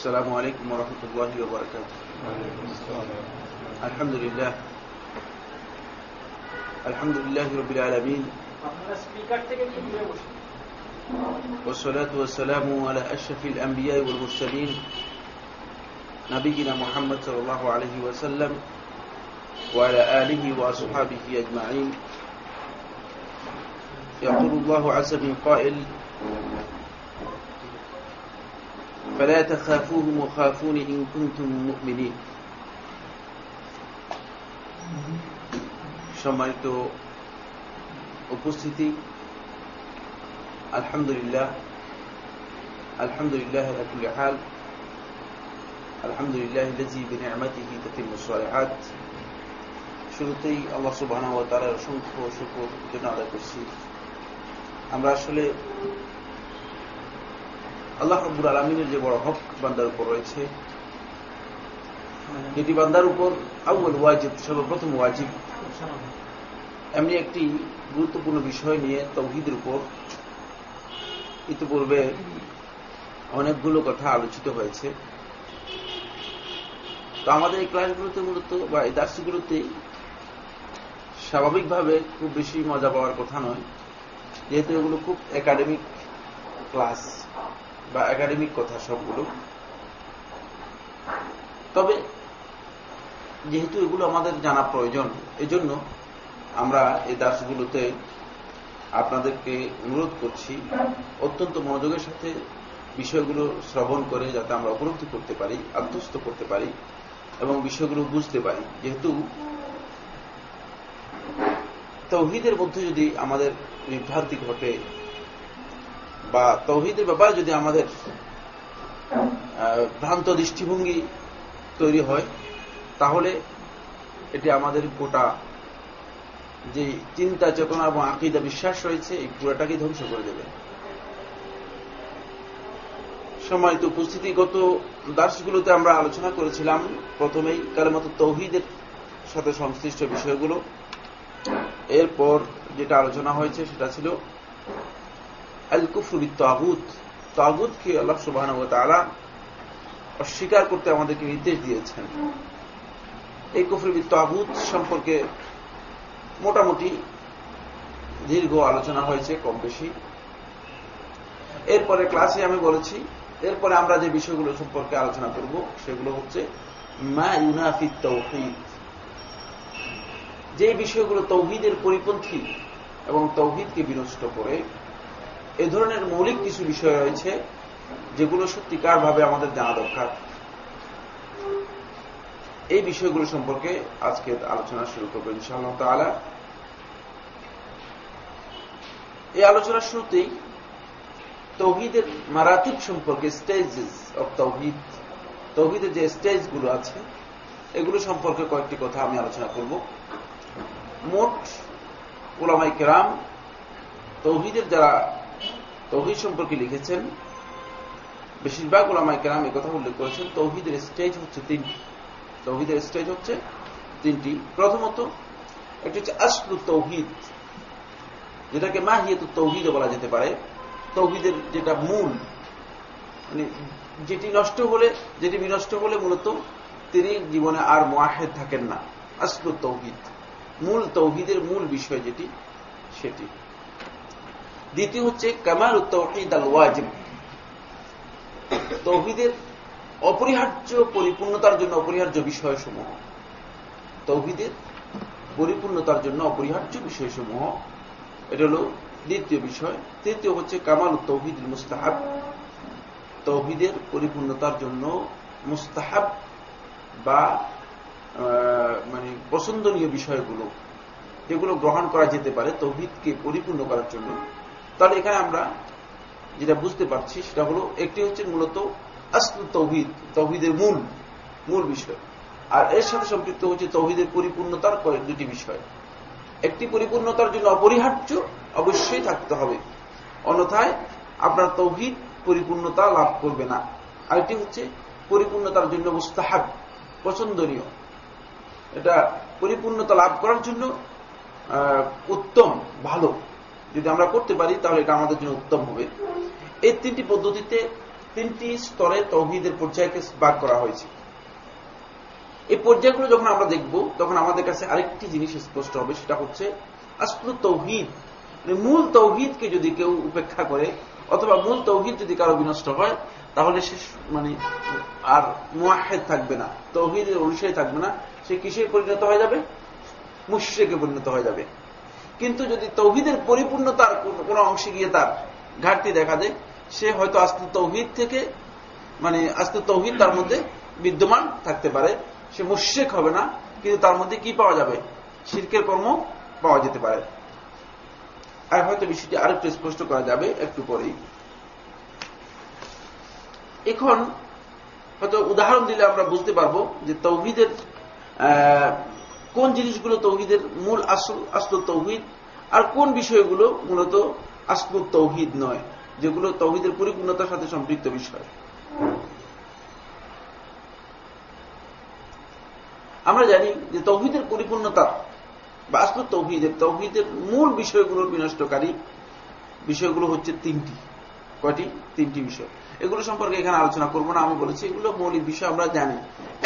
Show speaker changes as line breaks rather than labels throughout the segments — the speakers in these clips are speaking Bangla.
السلام عليكم ورحمة الله وبركاته. الحمد لله. الحمد لله رب العالمين. والصلاة والسلام على أشرف الأنبياء والمرسلين نبينا محمد صلى الله عليه وسلم وعلى آله وأصحابه أجمعين. يقول الله عز من قائل فلا تخافوهم وخافون إن كنتم مؤمنين সম্মানিত উপস্থিতি আলহামদুলিল্লাহ আলহামদুলিল্লাহ على كل حال الحمد لله الذي بنعمته تتم الصالحات শুরুতেই আল্লাহ সুবহানাহু ওয়া তাআলার অসংখ্য শুকর জন্য আদায় করছি আমরা আসলে আল্লাহ রাব্বুল আলামিনের যে বড় হক বান্দার উপর রয়েছে। এটি বান্দার উপর আউ্বাল ওয়াজিব, সর্বপ্রথম ওয়াজিব। এমনি একটি গুরুত্বপূর্ণ বিষয় নিয়ে তৌহিদের উপর ইতিপূর্বে অনেকগুলো কথা আলোচিত হয়েছে। তো আমাদের এই ক্লাসগুলোতে মূলত বা এই দার্সগুলোতে স্বাভাবিকভাবে খুব বেশি মজা পাওয়ার কথা নয়। যেহেতু এগুলো খুব একাডেমিক ক্লাস বা একাডেমিক কথা সবগুলো। তবে যেহেতু এগুলো আমাদের জানা প্রয়োজন, এজন্য আমরা এই দাসগুলোতে আপনাদেরকে অনুরোধ করছি, অত্যন্ত মনোযোগের সাথে বিষয়গুলো শ্রবণ করে যাতে আমরা উপলব্ধি করতে পারি, আত্মস্থ করতে পারি এবং বিষয়গুলো বুঝতে পারি। যেহেতু তৌহিদের মধ্যে যদি আমাদের বিভ্রান্তি ঘটে বা তৌহিদের ব্যাপারে যদি আমাদের ভ্রান্ত দৃষ্টিভঙ্গি তৈরি হয়, তাহলে এটি আমাদের গোটা যে চিন্তা, চেতনা এবং আকিদা বিশ্বাস রয়েছে, এই পুরাটাকে ধ্বংস করে দেবে। সম্মানিত উপস্থিতি গত দাসগুলোতে আমরা আলোচনা করেছিলাম প্রথমেই কালেমত তৌহিদের সাথে সংশ্লিষ্ট বিষয়গুলো। এরপর যেটা আলোচনা হয়েছে সেটা ছিল আল কুফরুবি তাগুত তাগুতকে আল্লাহ সুবাহ অস্বীকার করতে আমাদেরকে নির্দেশ দিয়েছেন। এই কুফরুবি তাগুত সম্পর্কে মোটামুটি দীর্ঘ আলোচনা হয়েছে, কম বেশি। এরপরে ক্লাসে আমি বলেছি, এরপরে আমরা যে বিষয়গুলো সম্পর্কে আলোচনা করব, সেগুলো হচ্ছে মা ইউনাফিদ তৌহিদ। যে বিষয়গুলো তৌহিদের পরিপন্থী এবং তৌহিদকে বিনষ্ট করে এ ধরনের মৌলিক কিছু বিষয় রয়েছে যেগুলো সত্যিকার ভাবে আমাদের জানা দরকার। এই বিষয়গুলো সম্পর্কে আজকে আলোচনা শুরু করব ইনশাআল্লাহ তালা এই আলোচনার শুরুতেই তৌহিদের মারাতিব সম্পর্কে স্টেজেস অব তৌহিদ, তৌহিদের যে স্টেজগুলো আছে, এগুলো সম্পর্কে কয়েকটি কথা আমি আলোচনা করব। মোট ওলামাই কেরাম তৌহিদের যারা তৌহিদ সম্পর্কে লিখেছেন। বেশিরভাগ ওলামাই কেরাম কথা উল্লেখ করেছেন, তৌহিদের স্টেজ হচ্ছে তিনটি। তৌহিদের স্টেজ হচ্ছে তিনটি। প্রথমত, একটি হচ্ছে আসলু তৌহিদ, যেটাকে মাহিয়ত তৌহিদ বলা যেতে পারে। তৌহিদের যেটা মূল মানে যেটি নষ্ট হলে, যেটি বিনষ্ট হলে মূলত তিনি জীবনে আর মোয়াহেদ থাকেন না। আসলু তৌহিদ, মূল তৌহিদের মূল বিষয় যেটি, সেটি। দ্বিতীয় হচ্ছে কামাল তৌহিদ আল ওয়াজিব। তৌহিদের অপরিহার্য পরিপূর্ণতার জন্য অপরিহার্য বিষয়সমূহ। তৌহিদের পরিপূর্ণতার জন্য অপরিহার্য বিষয়সমূহ। এটা হল দ্বিতীয় বিষয়। তৃতীয় হচ্ছে কামাল তৌহিদ মুস্তাহাব। তৌহিদের পরিপূর্ণতার জন্য মুস্তাহাব বা মানে পছন্দনীয় বিষয়গুলো যেগুলো গ্রহণ করা যেতে পারে, তৌহিদকে পরিপূর্ণ করার জন্য। তাহলে এখানে আমরা যেটা বুঝতে পারছি সেটা হলো একটি হচ্ছে মূলত আসল তৌহিদ, তৌহিদের মূল মূল বিষয়। আর এর সাথে সম্পৃক্ত হচ্ছে তৌহিদের পরিপূর্ণতার কয়েক দুটি বিষয়। একটি পরিপূর্ণতার জন্য অপরিহার্য অবশ্যই থাকতে হবে। অন্যথায় আপনার তৌহিদ পরিপূর্ণতা লাভ করবে না। আরেকটি হচ্ছে পরিপূর্ণতার জন্য মুস্তাহাব, পছন্দনীয়। এটা পরিপূর্ণতা লাভ করার জন্য উত্তম, ভালো। যদি আমরা করতে পারি, তাহলে এটা আমাদের জন্য উত্তম হবে। এই তিনটি পদ্ধতিতে তিনটি স্তরে তৌহিদের পর্যায়কে ভাগ করা হয়েছে। এই পর্যায়গুলো যখন আমরা দেখব, তখন আমাদের কাছে আরেকটি জিনিস স্পষ্ট হবে, সেটা হচ্ছে আসল তৌহিদ। মানে মূল তৌহিদকে যদি কেউ উপেক্ষা করে, অথবা মূল তৌহিদ যদি কারও বিনষ্ট হয়, তাহলে সে মানে আর মোয়াহেদ থাকবে না, তৌহিদের অনুসারী থাকবে না। সে কিসের পরিণত হয়ে যাবে? মুশ্রেকে পরিণত হয়ে যাবে। কিন্তু যদি তৌহিদের পরিপূর্ণতার কোন অংশে গিয়ে তার ঘাটতি দেখা দেয়, সে হয়তো আস্তে তৌহিদ থেকে মানে আস্তে তৌহিদ তার মধ্যে বিদ্যমান থাকতে পারে। সে মুশ্রেক হবে না, কিন্তু তার মধ্যে কি পাওয়া যাবে? শির্কের কর্ম পাওয়া যেতে পারে। আর হয়তো বিষয়টি আরেকটু স্পষ্ট করা যাবে একটু পরেই। এখন হয়তো উদাহরণ দিলে আমরা বুঝতে পারব যে তৌহিদের কোন জিনিসগুলো তৌহিদের মূল আসল আসল তৌহিদ, আর কোন বিষয়গুলো মূলত আসল তৌহিদ নয়, যেগুলো তৌহিদের পরিপূর্ণতার সাথে সম্পৃক্ত বিষয়। আমরা জানি যে তৌহিদের পরিপূর্ণতা বা আসল তৌহিদের তৌহিদের মূল বিষয়গুলোর বিনষ্টকারী বিষয়গুলো হচ্ছে তিনটি। কয়টি? তিনটি বিষয়। এগুলো সম্পর্কে এখানে আলোচনা করব না, আমি বলেছি এগুলো মৌলিক বিষয়, আমরা জানি।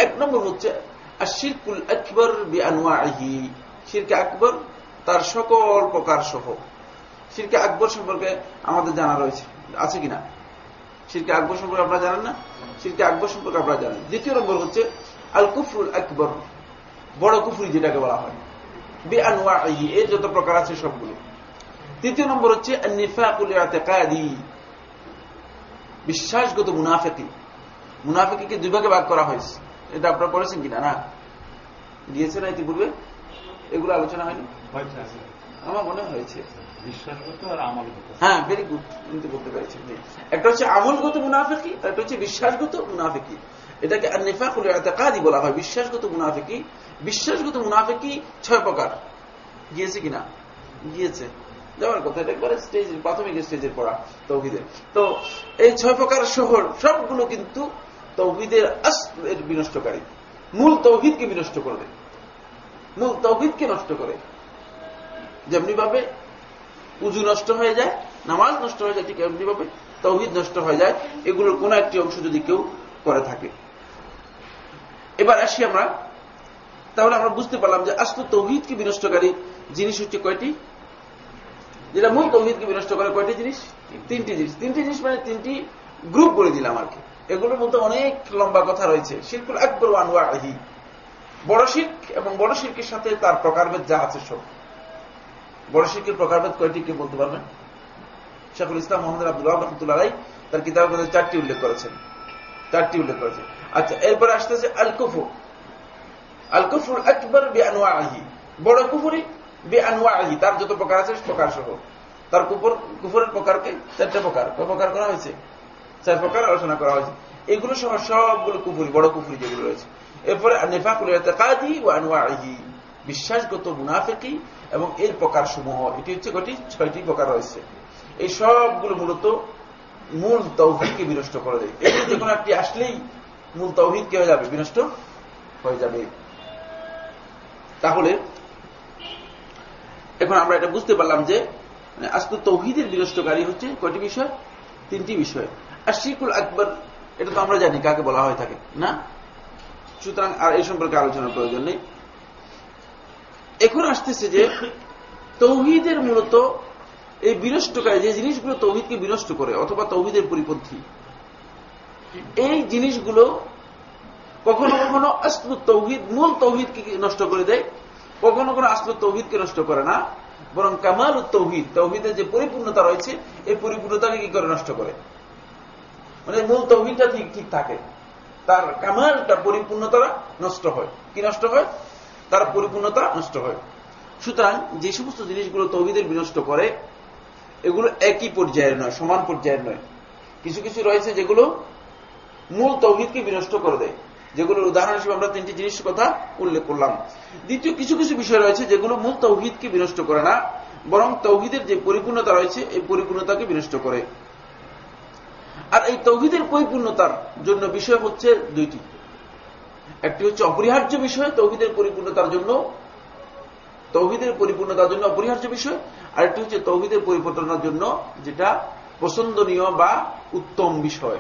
এক নম্বর হচ্ছে শিরকুল আকবর বিআনওয়াহি শিরকে আকবর তার সকল প্রকার সহ। শিরকে আকবর সম্পর্কে আমাদের জানা রয়েছে। আছে কিনা? শিরকে আকবর সম্পর্কে আপনারা জানেন না? শিরকে আকবর সম্পর্কে আপনারা জানেন। দ্বিতীয় নম্বর হচ্ছে আল কুফরুল আকবর। বড় কুফরি যেটাকে বলা হয়। বে আনওয়াহি এর যত প্রকার আছে সবগুলো। তৃতীয় নম্বর হচ্ছে নিফাকুল ইআতিকাদি বিশ্বাসগত মুনাফেকি। মুনাফেকিকে দুই ভাগে ভাগ করা হয়েছে। এটা আপনারা পড়েছেন কিনা? না। দিয়েছে না ইতিপূর্বে? এগুলো আলোচনা হয়নি? আমার মনে হয়েছে। হ্যাঁ ভেরি গুড কিন্তু বলতে পেরেছি। একটা হচ্ছে আমলগত মুনাফেকি একটা হচ্ছে বিশ্বাসগত মুনাফেকি। এটাকে নিফাকুল এতেকাদি বলা হয়। বিশ্বাসগত মুনাফেকি বিশ্বাসগত মুনাফেকি ছয় প্রকার। গিয়েছে কিনা? গিয়েছে। যাওয়ার কথা এটা একবারে স্টেজের প্রাথমিক স্টেজের পড়া তৌহিদের। তো এই ছয় প্রকার শহর সবগুলো কিন্তু তৌহিদের বিনষ্টকারী। মূল তৌহিদকে বিনষ্ট করবে। মূল তৌহিদকে নষ্ট করে। যেমনি ভাবে উজু নষ্ট হয়ে যায়, নামাজ নষ্ট হয়ে যায়, ঠিক এমনি ভাবে তৌহিদ নষ্ট হয়ে যায়, এগুলোর কোন একটি অংশ যদি কেউ করে থাকে। এবার আসি আমরা। তাহলে আমরা বুঝতে পারলাম যে আসল তৌহিদকে বিনষ্টকারী জিনিস হচ্ছে কয়টি? যেটা মূল তৌহিদকে বিনষ্ট করে কয়টি জিনিস? তিনটি জিনিস। তিনটি জিনিস মানে তিনটি গ্রুপ করে দিলাম আর কি। এগুলোর মধ্যে অনেক লম্বা কথা রয়েছে। শিরকুল আকবর ওয়ানওয়াহি বড় শির্ক এবং বড় শির্কের সাথে তার প্রকারভেদ যা আছে সব। বড় শির্কের প্রকারভেদ কয়টি কে বলতে পারবেন? শেখুল ইসলাম মোহাম্মদ আব্দুল্লাহ রহমতুল্লাহ তার কিতাবের মধ্যে চারটি উল্লেখ করেছেন। চারটি উল্লেখ করেছেন। আচ্ছা এরপরে আসতেছে আল কুফু আল কুফুর আকবর বি আনওয়াহি বড় কুফুরি বে আনওয়াহি তার যত প্রকার আছে প্রকার সহ তার কুপুর কুফুরের প্রকারকে চারটে প্রকার। প্রকার করা হয়েছে? চার প্রকার আলোচনা করা হয়েছে। এগুলো সহ সবগুলো কুফুরি, বড় কুফুরি যেগুলো রয়েছে। এরপরে নেফাকুল কাদি ও আনওয়াহি বিশ্বাসগত মুনাফেকি এবং এর প্রকার সমূহ এটি হচ্ছে কটি ছয়টি প্রকার রয়েছে। এই সবগুলো মূলত মূল তৌহিদকে বিনষ্ট করে দেয়। এই যে কোনো একটি আসলেই মূল তৌহিদ কে হয়ে যাবে, বিনষ্ট হয়ে যাবে। তাহলে, এখন আমরা এটা বুঝতে পারলাম যে আজকে তৌহিদের বিনষ্টকারী হচ্ছে কয়টি বিষয়? তিনটি বিষয়। আর শিকুল আকবর, এটা তো আমরা জানি, কাকে বলা হয়ে থাকে না? সুতরাং আর এই সম্পর্কে আলোচনার প্রয়োজন নেই। এখন আসতেছে যে, তৌহিদের মূলত এই বিনষ্টকারী, যে জিনিসগুলো তৌহিদকে বিনষ্ট করে, অথবা তৌহিদের পরিপন্থী, এই জিনিসগুলো কখনো কখনো আসল তৌহিদ, মূল তৌহিদকে নষ্ট করে দেয়, কখনো কোনো আসল তৌহিদকে নষ্ট করে না, বরং কামাল তৌহিদ, তৌহিদের যে পরিপূর্ণতা রয়েছে, এই পরিপূর্ণতাকে কি করে নষ্ট করে? মানে মূল তৌহিদটা ঠিক ঠিক থাকে। তার কামালটা পরিপূর্ণতা নষ্ট হয়। কি নষ্ট হয়? তার পরিপূর্ণতা নষ্ট হয়। সুতরাং যে সমস্ত জিনিসগুলো তৌহিদের বিনষ্ট করে, এগুলো একই পর্যায়ের নয়, সমান পর্যায়ের নয়। কিছু কিছু রয়েছে যেগুলো মূল তৌহিদকে বিনষ্ট করে দেয়। যেগুলোর উদাহরণ হিসেবে আমরা তিনটি জিনিস কথা উল্লেখ করলাম। দ্বিতীয় কিছু কিছু বিষয় রয়েছে যেগুলো মূল তৌহিদকে বিনষ্ট করে না, বরং তৌহিদের যে পরিপূর্ণতা রয়েছে, এই পরিপূর্ণতাকে বিনষ্ট করে। আর এই তৌহিদের পরিপূর্ণতার জন্য বিষয় হচ্ছে দুইটি। একটি হচ্ছে অপরিহার্য বিষয়, তৌহিদের পরিপূর্ণতার জন্য, তৌহিদের পরিপূর্ণতার জন্য অপরিহার্য বিষয় আর একটি হচ্ছে তৌহিদের পরিপূর্ণতার জন্য যেটা পছন্দনীয় বা উত্তম বিষয়।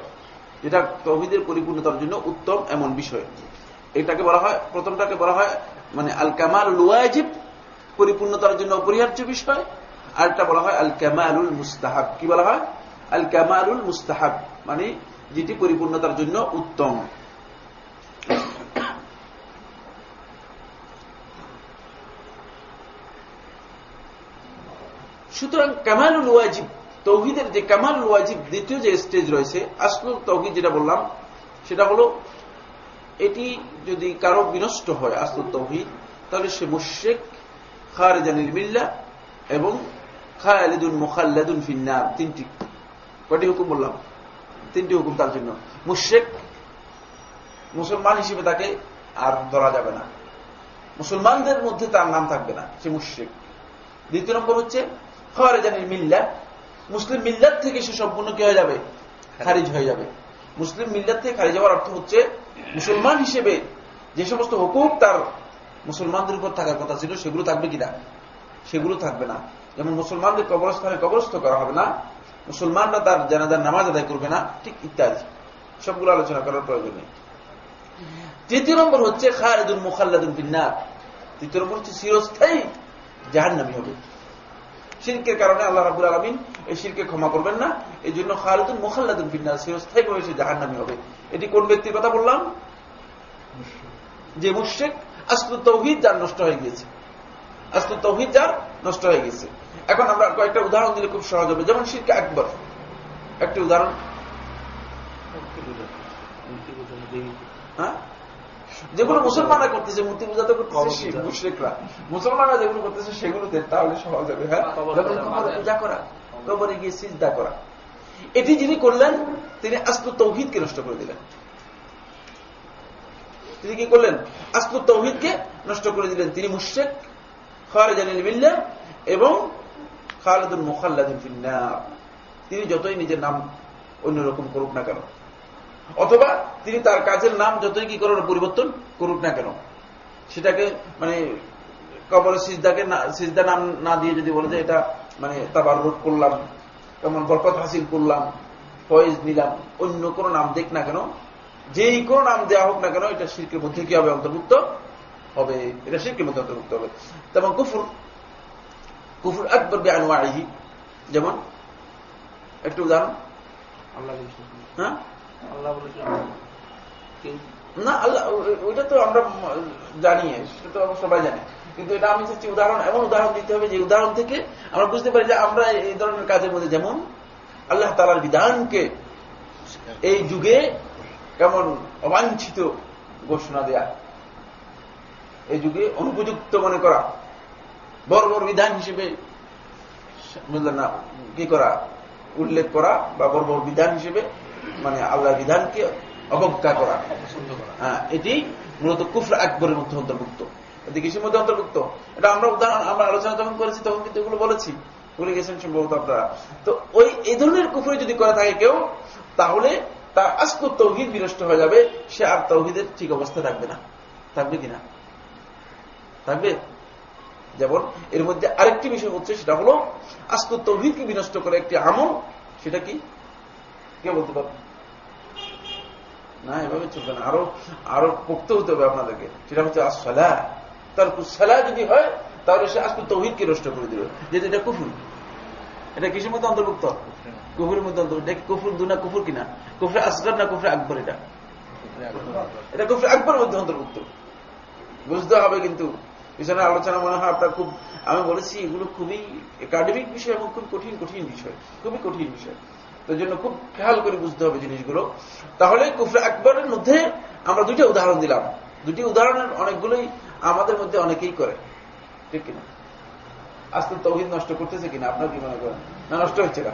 যেটা তৌহিদের পরিপূর্ণতার জন্য উত্তম এমন বিষয়। এটাকে বলা হয়, প্রথমটাকে বলা হয় মানে আল কামাল ওয়াজিব, পরিপূর্ণতার জন্য অপরিহার্য বিষয়। আর একটা বলা হয় আল কামালুল মুস্তাহাব। কি বলা হয়? আল কামালুল মুস্তাহাব মানে যেটি পরিপূর্ণতার জন্য উত্তম। সুতরাং কামালুল ওয়াজিব, তৌহিদের যে কামাল ওয়াজিব দ্বিতীয় যে স্টেজ রয়েছে আসল তৌহিদ যেটা বললাম, সেটা হলো এটি যদি কারও বিনষ্ট হয় আসল তৌহিদ, তাহলে সে মুশেক খারেজানিল মিল্লা এবং খায়ালিদুন মুখাল্লাদুন ফিন্নার, তিনটি কটি হুকুম বললাম? তিনটি হুকুম তার জন্য। মুশেক মুসলমান হিসেবে তাকে আর ধরা যাবে না। মুসলমানদের মধ্যে তার নাম থাকবে না, সে মুশেক দ্বিতীয় নম্বর হচ্ছে খারেজানিল মিল্লা। মুসলিম মিল্লাত থেকে সে সম্পূর্ণ কি হয়ে যাবে? খারিজ হয়ে যাবে। মুসলিম মিল্লাত থেকে খারিজ হওয়ার অর্থ হচ্ছে মুসলমান হিসেবে যে সমস্ত হুকুম তার মুসলমানদের উপর থাকার কথা ছিল, সেগুলো থাকবে কিনা? সেগুলো থাকবে না। যেমন মুসলমানদের কবরস্থানে কবরস্থ করা হবে না মুসলমানরা তার জানাজার নামাজ আদায় করবে না, ঠিক ইত্যাদি। সবগুলো আলোচনা করার প্রয়োজন নেই। তৃতীয় নম্বর হচ্ছে খায়দুল মুখাল্লাদুল বিন্নার তৃতীয় নম্বর হচ্ছে চিরস্থায়ী জাহান্নামি হবে। শিরকের কারণে আল্লাহ রাবুল আলমিন এই শিরকে ক্ষমা করবেন না। এই জন্য খালিদুল মুখাল্লাদুল বিন্নার চিরস্থায়ী ভাবে সে জাহান্নামি হবে। এটি কোন ব্যক্তির কথা বললাম? যে মুশেক আস্তু তৌহিদ যার নষ্ট হয়ে গিয়েছে। আস্তু তৌহিদ যার নষ্ট হয়ে গেছে এখন আমরা কয়েকটা উদাহরণ দিলে খুব সহজ হবে। যেমন শিরকে একবার একটি উদাহরণ। হ্যাঁ? যেগুলো মুসলমানরা করতেছে মূর্তি পূজা তো করতেছে মুশ্রিকরা। মুসলমানরা যেগুলো করতেছে সেগুলোতে তাহলে সহজ হবে হ্যাঁ? পূজা করা কবরে গিয়ে সিজদা করা। এটি যিনি করলেন তিনি আস্তু তৌহিদকে নষ্ট করে দিলেন। তিনি কি করলেন? আস্তু তৌহিদকে নষ্ট করে দিলেন। তিনি মুশ্রেক মুশেক খারেজানিল মিল্লা এবং খালেদুল মুখাল্লাদিন ফিন্নার। তিনি যতই নিজের নাম অন্যরকম করুক না কেন, অথবা তিনি তার কাজের নাম যতই কি করার পরিবর্তন করুক না কেন, সেটাকে মানে কবর সিজদাকে সিজদা নাম না দিয়ে যদি বলে যে এটা মানে তাবার রোধ করলাম তেমন বরকত হাসিল করলাম, ফয়েজ নিলাম, অন্য কোন নাম দেখ না কেন, যেই কোন নাম দেওয়া হোক না কেন, এটা শিল্পের মধ্যে কি হবে? অন্তর্ভুক্ত হবে। এটা শিল্পের মধ্যে অন্তর্ভুক্ত হবে। তেমন কুফুর কুফুর একবার বেআনুয়াহি যেমন একটু উদাহরণ। হ্যাঁ? না আল্লাহ ওইটা তো আমরা জানি সেটা তো সবাই জানি। কিন্তু এটা আমি চাচ্ছি উদাহরণ এমন উদাহরণ দিতে হবে যে উদাহরণ থেকে আমরা বুঝতে পারি যে আমরা এই ধরনের কাজের মধ্যে যেমন আল্লাহ তালার বিধানকে এই যুগে কেমন অবাঞ্ছিত ঘোষণা দেয়া এই যুগে অনুপযুক্ত মনে করা। বড় বড় বিধান হিসেবে না, কি করা? উল্লেখ করা বা বড় বড় বিধান হিসেবে মানে আল্লাহ বিধানকে অবজ্ঞা করা হ্যাঁ এটি মূলত কুফর আকবরের মধ্যে অন্তর্ভুক্ত। এটি কিসের মধ্যে অন্তর্ভুক্ত? এটা আমরা উদাহরণ, আমরা আলোচনা যখন করেছি, তখন কিন্তু এগুলো বলেছি ভুলে গেছেন সম্ভবত আপনারা। তো ওই, এই ধরনের কুফরে যদি করে থাকে কেউ, তাহলে তার আস্ত তৌহিদ বিনষ্ট হয়ে যাবে, সে আর তৌহিদের ঠিক অবস্থা থাকবে না। থাকবে কিনা থাকবে? যেমন, এর মধ্যে আরেকটি বিষয় হচ্ছে, সেটা হলো আস্ত তৌহিদকে বিনষ্ট করে একটি আমল, সেটা কি? কে বলতে পারবে? না, এভাবে চলবে না। আরও আরও পোক্ত হতে হবে আপনাদেরকে। সেটা হচ্ছে আসলা তার কুসালা যদি হয়, তাহলে সে আজকে তৌহিদকে নষ্ট করে দিল। যেহেতু এটা কুফুর। এটা কিসের মধ্যে অন্তর্ভুক্ত? কুফুরের মধ্যে অন্তর্ভুক্ত। এটা কুফুর দুনা কুফুর কিনা? কুফরে আসগার না কুফরে আকবর এটা? এটা কুফরে আকবরের মধ্যে অন্তর্ভুক্ত। বুঝতে হবে কিন্তু পিছনে আলোচনা মনে হয় আপনার খুব, আমি বলেছি এগুলো খুবই একাডেমিক বিষয় এবং খুব কঠিন কঠিন বিষয়, খুবই কঠিন বিষয়। তো জন্য খুব খেয়াল করে বুঝতে হবে জিনিসগুলো। তাহলে কুফরে আকবরের মধ্যে আমরা দুইটা উদাহরণ দিলাম। দুটি উদাহরণের অনেকগুলোই আমাদের মধ্যে অনেকেই করে। ঠিক কিনা? আজকে তৌহিদ নষ্ট করতেছে কিনা? আপনার কি মনে করেন? না, নষ্ট হচ্ছে না?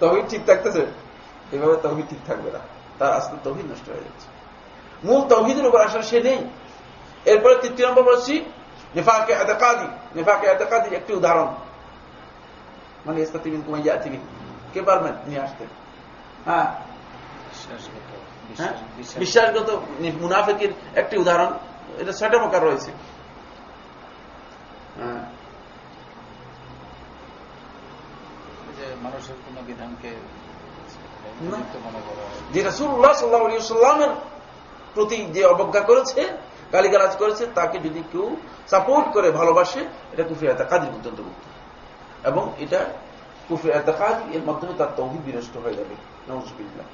তৌহিদ ঠিক থাকতেছে? এভাবে তৌহিদ ঠিক থাকবে না। তার আজকে তৌহিদ নষ্ট হয়ে যাচ্ছে। মূল তৌহিদের উপর আসার সে নেই। এরপরে তৃতীয় নম্বর বলছি নেফাকে এতকাদি নেফাকে এতকাদির একটি উদাহরণ। মানে ইস্তাতিবিন কুমাইয়া আতিবিন কে পারবেন নিয়ে আসতে? হ্যাঁ। বিশ্বাসগত মুনাফিকের একটি উদাহরণ এটা ছয়টা প্রকার রয়েছে।
মানুষের কোন বিধানকে হয়।
যে রাসুল্লাহ সাল্লাহ সাল্লামের প্রতি যে অবজ্ঞা করেছে গালিগালাজ করেছে, তাকে যদি কেউ সাপোর্ট করে, ভালোবাসে, এটা কুফরি এতাকাদির অন্তর্ভুক্ত এবং এটা কুফরি এতাকাদ এর মাধ্যমে তার তৌহিদ বিনষ্ট হয়ে যাবে। নজবিল্লা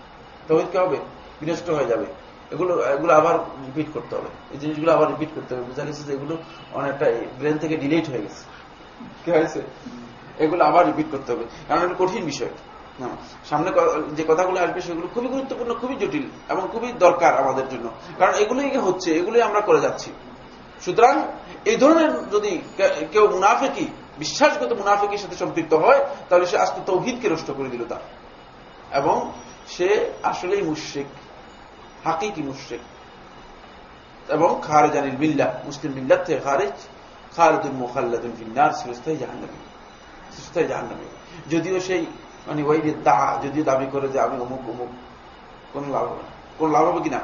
তৌহিদ কে হবে? বিনষ্ট হয়ে যাবে। এগুলো এগুলো আবার রিপিট করতে হবে। এই জিনিসগুলো আবার রিপিট করতে হবে। বোঝা গেছে যে এগুলো অনেকটা ব্রেন থেকে ডিলেট হয়ে গেছে। কি হয়েছে? এগুলো আবার রিপিট করতে হবে। কারণ এটা কঠিন বিষয়। সামনে যে কথাগুলো আসবে সেগুলো খুবই গুরুত্বপূর্ণ, খুবই জটিল এবং খুবই দরকার আমাদের জন্য। কারণ এগুলোই হচ্ছে, এগুলোই আমরা করে যাচ্ছি। সুতরাং এই ধরনের যদি কেউ মুনাফেকি, বিশ্বাসগত মুনাফেকির সাথে সম্পৃক্ত হয়, তাহলে সে আস্তে তৌহিদকে নষ্ট করে দিল তার। এবং সে আসলেই মুশ্রিক, হাকিকি মুশ্রিক। এবং খারেজ আনিল বিল্লাহ মুসলিম বিল্লাহ থেকে খারেজ খালেদুল মুখাল্লাদুল ফিন্নার জাহান্নামী। যদিও সেই মানে ওই যে দা, যদিও দাবি করে যে আমি অমুক অমুক, কোন লাভ হবে কোন লাভ হবে কিনা?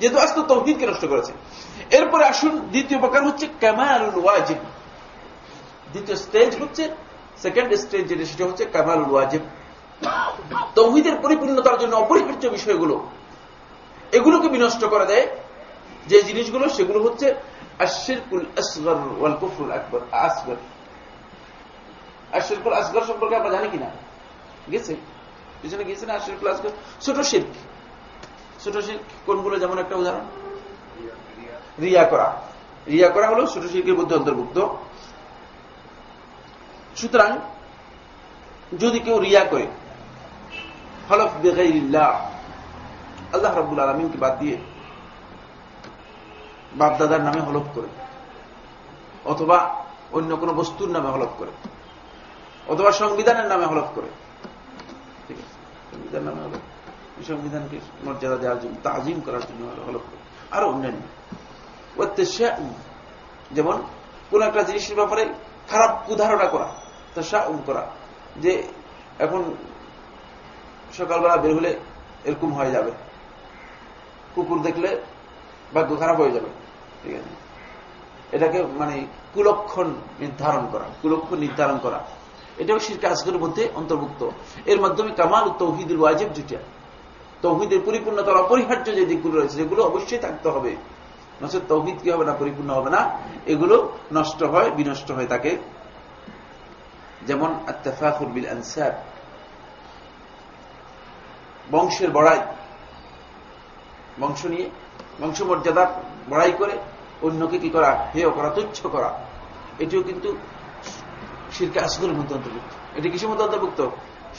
যেহেতু আস্তে তৌহিদকে নষ্ট করেছে। এরপরে আসুন, দ্বিতীয় প্রকার হচ্ছে কামালুল ওয়াজিব। দ্বিতীয় স্টেজ হচ্ছে সেকেন্ড স্টেজ যেটা, সেটা হচ্ছে কামালুল ওয়াজিব। তৌহিদের পরিপূর্ণতার জন্য অপরিহার্য বিষয়গুলো, এগুলোকে বিনষ্ট করে দেয়। যে জিনিসগুলো, সেগুলো হচ্ছে আশিরকুল আসগর ওয়াল আকবর, আসগর। আশিরকুল আসগর সম্পর্কে আমরা জানি কিনা? গেছে? পিছনে গিয়েছে না? আশিরকুল আসগর ছোট শির্ক ছোট শির্ক কোনগুলো? যেমন একটা উদাহরণ। রিয়া করা। রিয়া করা হলো ছোট শিল্পের মধ্যে অন্তর্ভুক্ত। সুতরাং, যদি কেউ রিয়া করে, হলফ বেগাইল্লাহ আল্লাহ রাবুল আলমিনকে বাদ দিয়ে বাপদাদার নামে হলফ করে, অথবা অন্য কোন বস্তুর নামে হলফ করে, অথবা সংবিধানের নামে হলফ করে আছে সংবিধান নামে হলফ এই সংবিধানকে মর্যাদা দেওয়ার জন্য তাজিম করার জন্য করে আরও অন্যান্য। ওয়াত্তাশাউম, যেমন কোন একটা জিনিসের ব্যাপারে খারাপ কুধারণা করা তাশাউম করা যে এখন সকালবেলা বের হলে এরকম হয়ে যাবে। কুকুর দেখলে ভাগ্য খারাপ হয়ে যাবে। ঠিক আছে? এটাকে মানে কুলক্ষণ নির্ধারণ করা কুলক্ষণ নির্ধারণ করা। এটাও শিরকে আসগরের মধ্যে অন্তর্ভুক্ত। এর মাধ্যমে কামাল তৌহিদুল ওয়াজিব জুটিয়া তৌহিদের পরিপূর্ণতার অপরিহার্য যে দিকগুলো রয়েছে যেগুলো অবশ্যই থাকতে হবে। নচেত তৌহিদ কি হবে না, পরিপূর্ণ হবে না, এগুলো নষ্ট হয়, বিনষ্ট হয় তাকে। যেমন বিল আনসার বংশের বড়াই। বংশ নিয়ে বংশ মর্যাদা বড়াই করে অন্যকে কি করা? হেয় করা, তুচ্ছ করা। এটিও কিন্তু শিরকে আসগরের মধ্যে অন্তর্ভুক্ত। এটি কিসের মধ্যে অন্তর্ভুক্ত?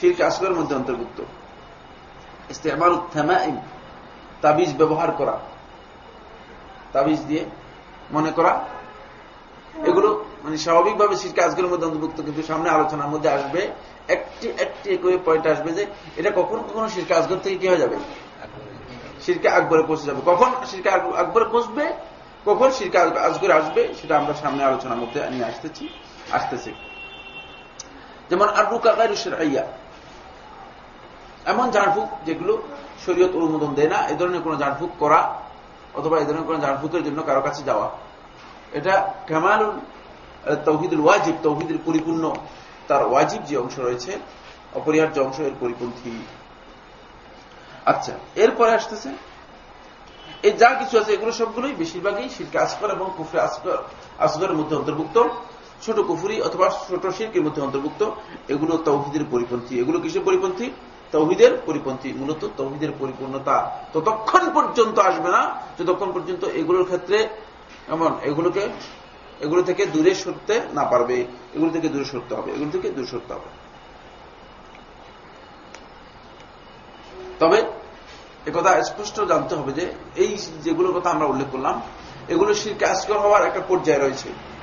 শিরকে আসগরের মধ্যে অন্তর্ভুক্ত। ইস্তেমাল থামাইম তাবিজ ব্যবহার করা। তাবিজ দিয়ে মনে করা। এগুলো মানে স্বাভাবিকভাবে শিরকে আজকের মধ্যে অন্তর্ভুক্ত, কিন্তু সামনে আলোচনার মধ্যে আসবে। একটি একটি করে পয়েন্ট আসবে যে এটা কখন, কখনো শিরকে আজগর থেকে কি হয়ে যাবে? শিরকে আকবরে পৌঁছে যাবে। কখন শিরকে আকবরে পৌঁছবে? কখন শিরকে আজগরে আসবে? সেটা আমরা সামনে আলোচনার মধ্যে নিয়ে আসতেছি আসতেছি। যেমন আর রুকা গাইরুসের আইয়া এমন ঝাড়ফুক যেগুলো শরীয়ত অনুমোদন দেয় না, এ ধরনের কোন ঝাড়ফুক করা অথবা এ ধরনের কোন ঝাড়ফুকের জন্য কারও কাছে যাওয়া। এটা কামাল তৌহিদুল ওয়াজিব তৌহিদের পরিপূর্ণ তার ওয়াজিব যে অংশ রয়েছে, অপরিহার্য অংশ এর পরিপন্থী। আচ্ছা এরপরে আসতেছে, এই যা কিছু আছে এগুলো সবগুলোই বেশিরভাগই শিরকে আসকর এবং কুফরে আসকর আসগরের মধ্যে অন্তর্ভুক্ত। ছোট কুফুরি অথবা ছোট শিরকের মধ্যে অন্তর্ভুক্ত, এগুলো তৌহিদের পরিপন্থী। এগুলো কিসের পরিপন্থী? তৌহিদের পরিপন্থী। মূলত তৌহিদের পরিপূর্ণতা ততক্ষণ পর্যন্ত আসবে না। যতক্ষণ পর্যন্ত এগুলোর ক্ষেত্রে এমন, এগুলোকে, এগুলো থেকে দূরে সরতে না পারবে। এগুলো থেকে দূরে সরতে হবে। এগুলো থেকে দূরে সরতে হবে। তবে একথা স্পষ্ট জানতে হবে যে, এই যেগুলোর কথা আমরা উল্লেখ করলাম, এগুলো শিরকে আসগর হওয়ার একটা পর্যায়ে রয়েছে।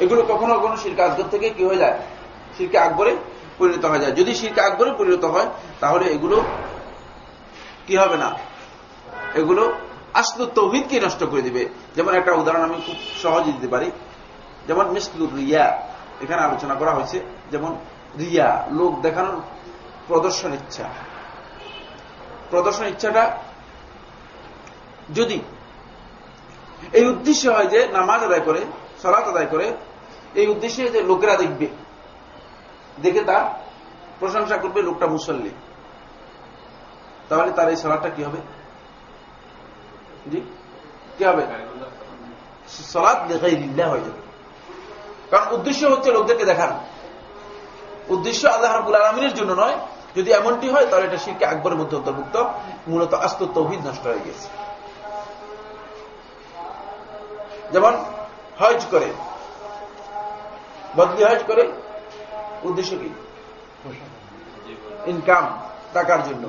এগুলো কখনো কখনো শিরকে আসগর থেকে কি হয়ে যায়? শিরকে আকবরে পরিণত হয়ে যায়। যদি শিরকে আকবরে পরিণত হয়, তাহলে এগুলো কি হবে না? এগুলো আসল তৌহিদকে নষ্ট করে দিবে। যেমন একটা উদাহরণ আমি খুব সহজে দিতে পারি। যেমন মিসলুর রিয়া, এখানে আলোচনা করা হয়েছে। যেমন রিয়া, লোক দেখানোর প্রদর্শন ইচ্ছা। প্রদর্শন ইচ্ছাটা যদি এই উদ্দেশ্য হয় যে নামাজ আদায় করে, সলাত আদায় করে এই উদ্দেশ্যে যে লোকেরা দেখবে, দেখে তার প্রশংসা করবে লোকটা মুসল্লি। তাহলে তার এই সালাদটা কি হবে? জি? কি হবে? সালাদ দেখাই লিল্লাহ হয়ে যাবে। কারণ উদ্দেশ্য হচ্ছে লোকদেরকে দেখানো। উদ্দেশ্য আল্লাহ রাবুল আলমিনের জন্য নয়। যদি এমনটি হয়, তাহলে এটা শিরকে আকবরের মধ্যে অন্তর্ভুক্ত। মূলত আস্ত তৌহিদ নষ্ট হয়ে গেছে। যেমন হজ করে। বদলি হজ করে, উদ্দেশ্য কি? ইনকাম, টাকার জন্য।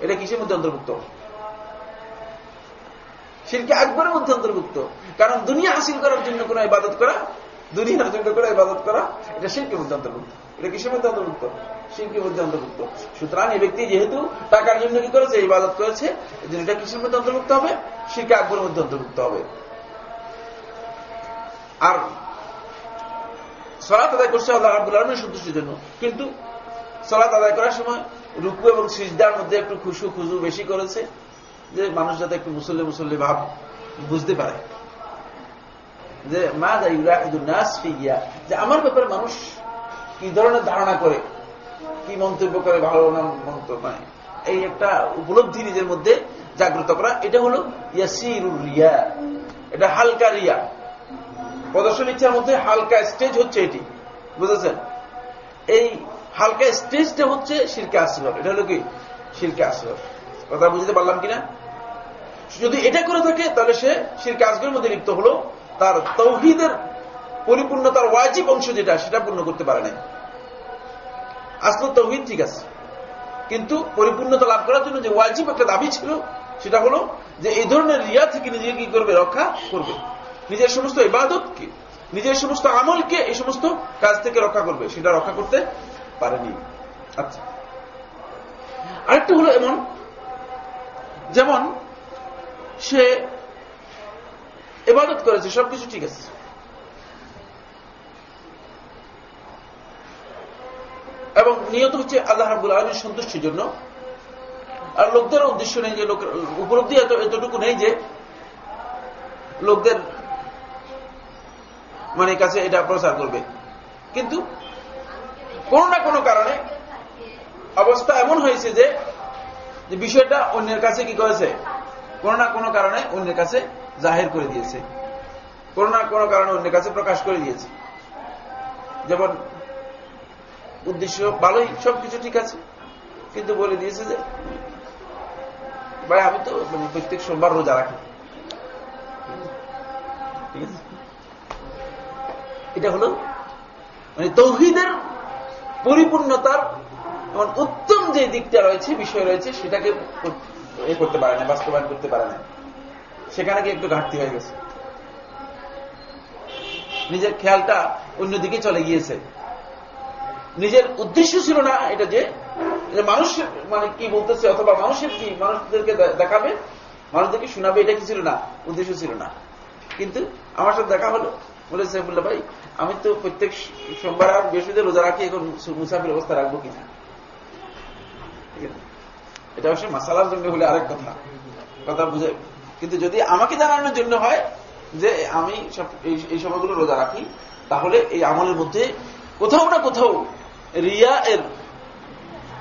এটা কিসের মধ্যে অন্তর্ভুক্ত? শিরকে আকবরের মধ্যে অন্তর্ভুক্ত। কারণ দুনিয়া হাসিল করার জন্য কোন ইবাদত করা দুনিয়ার জন্য কোন ইবাদত করা, এটা শিল্পের মধ্যে অন্তর্ভুক্ত। এটা কিসের মধ্যে অন্তর্ভুক্ত? শিল্পের মধ্যে অন্তর্ভুক্ত। সুতরাং এই ব্যক্তি যেহেতু টাকার জন্য কি করেছে, ইবাদত করেছে এটা কিসের মধ্যে অন্তর্ভুক্ত হবে? শিরকে আকবরের মধ্যে অন্তর্ভুক্ত হবে। আর সলাত আদায় করছে আল্লাহ আব্দুল আলমের সন্তুষ্টির জন্য। কিন্তু সলাত আদায় করার সময় রুকু এবং সিজদার মধ্যে একটু খুশু খুজু বেশি করেছে যে মানুষ যাতে একটু মুসল্লি মুসল্লি ভাব বুঝতে পারে। যে মা নাস ফিগিয়া যে আমার ব্যাপারে মানুষ কি ধরনের ধারণা করে, কি মন্তব্য করে ভালো না মন্তব্য মানে এই একটা উপলব্ধি নিজের মধ্যে জাগ্রত করা, এটা হল ইয়াসিরুর রিয়া। এটা হালকা রিয়া। প্রদর্শন ইচ্ছার মধ্যে হালকা স্টেজ হচ্ছে এটি। বুঝেছেন? এই হালকা স্টেজটা হচ্ছে শিরকে আসগর এটা হলো কি? শিরকে আসগর কথা বুঝতে পারলাম কিনা? যদি এটা করে থাকে, তাহলে সে শিরকে আসগরের মধ্যে লিপ্ত হলো। তার তৌহিদের পরিপূর্ণতার ওয়াজিব অংশ যেটা, সেটা পূর্ণ করতে পারে নাই। আসল তৌহিদ ঠিক আছে। কিন্তু পরিপূর্ণতা লাভ করার জন্য যে ওয়াজিব একটা দাবি ছিল, সেটা হলো যে এই ধরনের রিয়া থেকে নিজেকে কি করবে? রক্ষা করবে। নিজের সমস্ত ইবাদতকে নিজের সমস্ত আমলকে এই সমস্ত কাজ থেকে রক্ষা করবে? সেটা রক্ষা করতে পারেনি। আচ্ছা। আরেকটা হলো এমন, যেমন সে এবাদত করেছে, সবকিছু ঠিক আছে। এবং নিয়ত হচ্ছে আল্লাহ রাবুল আলমীর সন্তুষ্টির জন্য। আর লোকদের উদ্দেশ্য নেই যে লোক উপলব্ধি এত এতটুকু নেই যে লোকদের মানে কাছে এটা প্রচার করবে কিন্তু কোন না কোনো কারণে অবস্থা এমন হয়েছে যে বিষয়টা অন্যের কাছে কি করেছে? কোন না কোনো কারণে অন্যের কাছে জাহের করে দিয়েছে। কোন না কোনো কারণে অন্যের কাছে প্রকাশ করে দিয়েছে। যেমন উদ্দেশ্য ভালোই, সবকিছু ঠিক আছে। কিন্তু বলে দিয়েছে যে, ভাই আমি তো মানে প্রত্যেক সোমবার রোজা রাখি। ঠিক আছে? এটা হলো মানে তৌহিদের পরিপূর্ণতার এমন উত্তম যে দিকটা রয়েছে, বিষয় রয়েছে, সেটাকে এ করতে পারে না, বাস্তবায়ন করতে পারে না। সেখানে কি একটু ঘাটতি হয়ে গেছে। নিজের খেয়ালটা অন্যদিকে চলে গিয়েছে। নিজের উদ্দেশ্য ছিল না এটা যে মানুষের মানে কি বলতেছে, অথবা মানুষের কি, মানুষদেরকে দেখাবে, মানুষদেরকে শোনাবে, এটা কি ছিল না? উদ্দেশ্য ছিল না। কিন্তু আমার সাথে দেখা হলো বলেছে বললে ভাই আমি তো প্রত্যেক সোমবার আর বৃহস্পতি রোজা রাখি, এখন মুসাফির অবস্থা রাখব কিনা? এটা অবশ্য মাসালার জন্য হলে আরেক কথা। কথা বুঝে, কিন্তু যদি আমাকে জানানোর জন্য হয় যে আমি এই সময়গুলো রোজা রাখি, তাহলে এই আমলের মধ্যে কোথাও না কোথাও রিয়া এর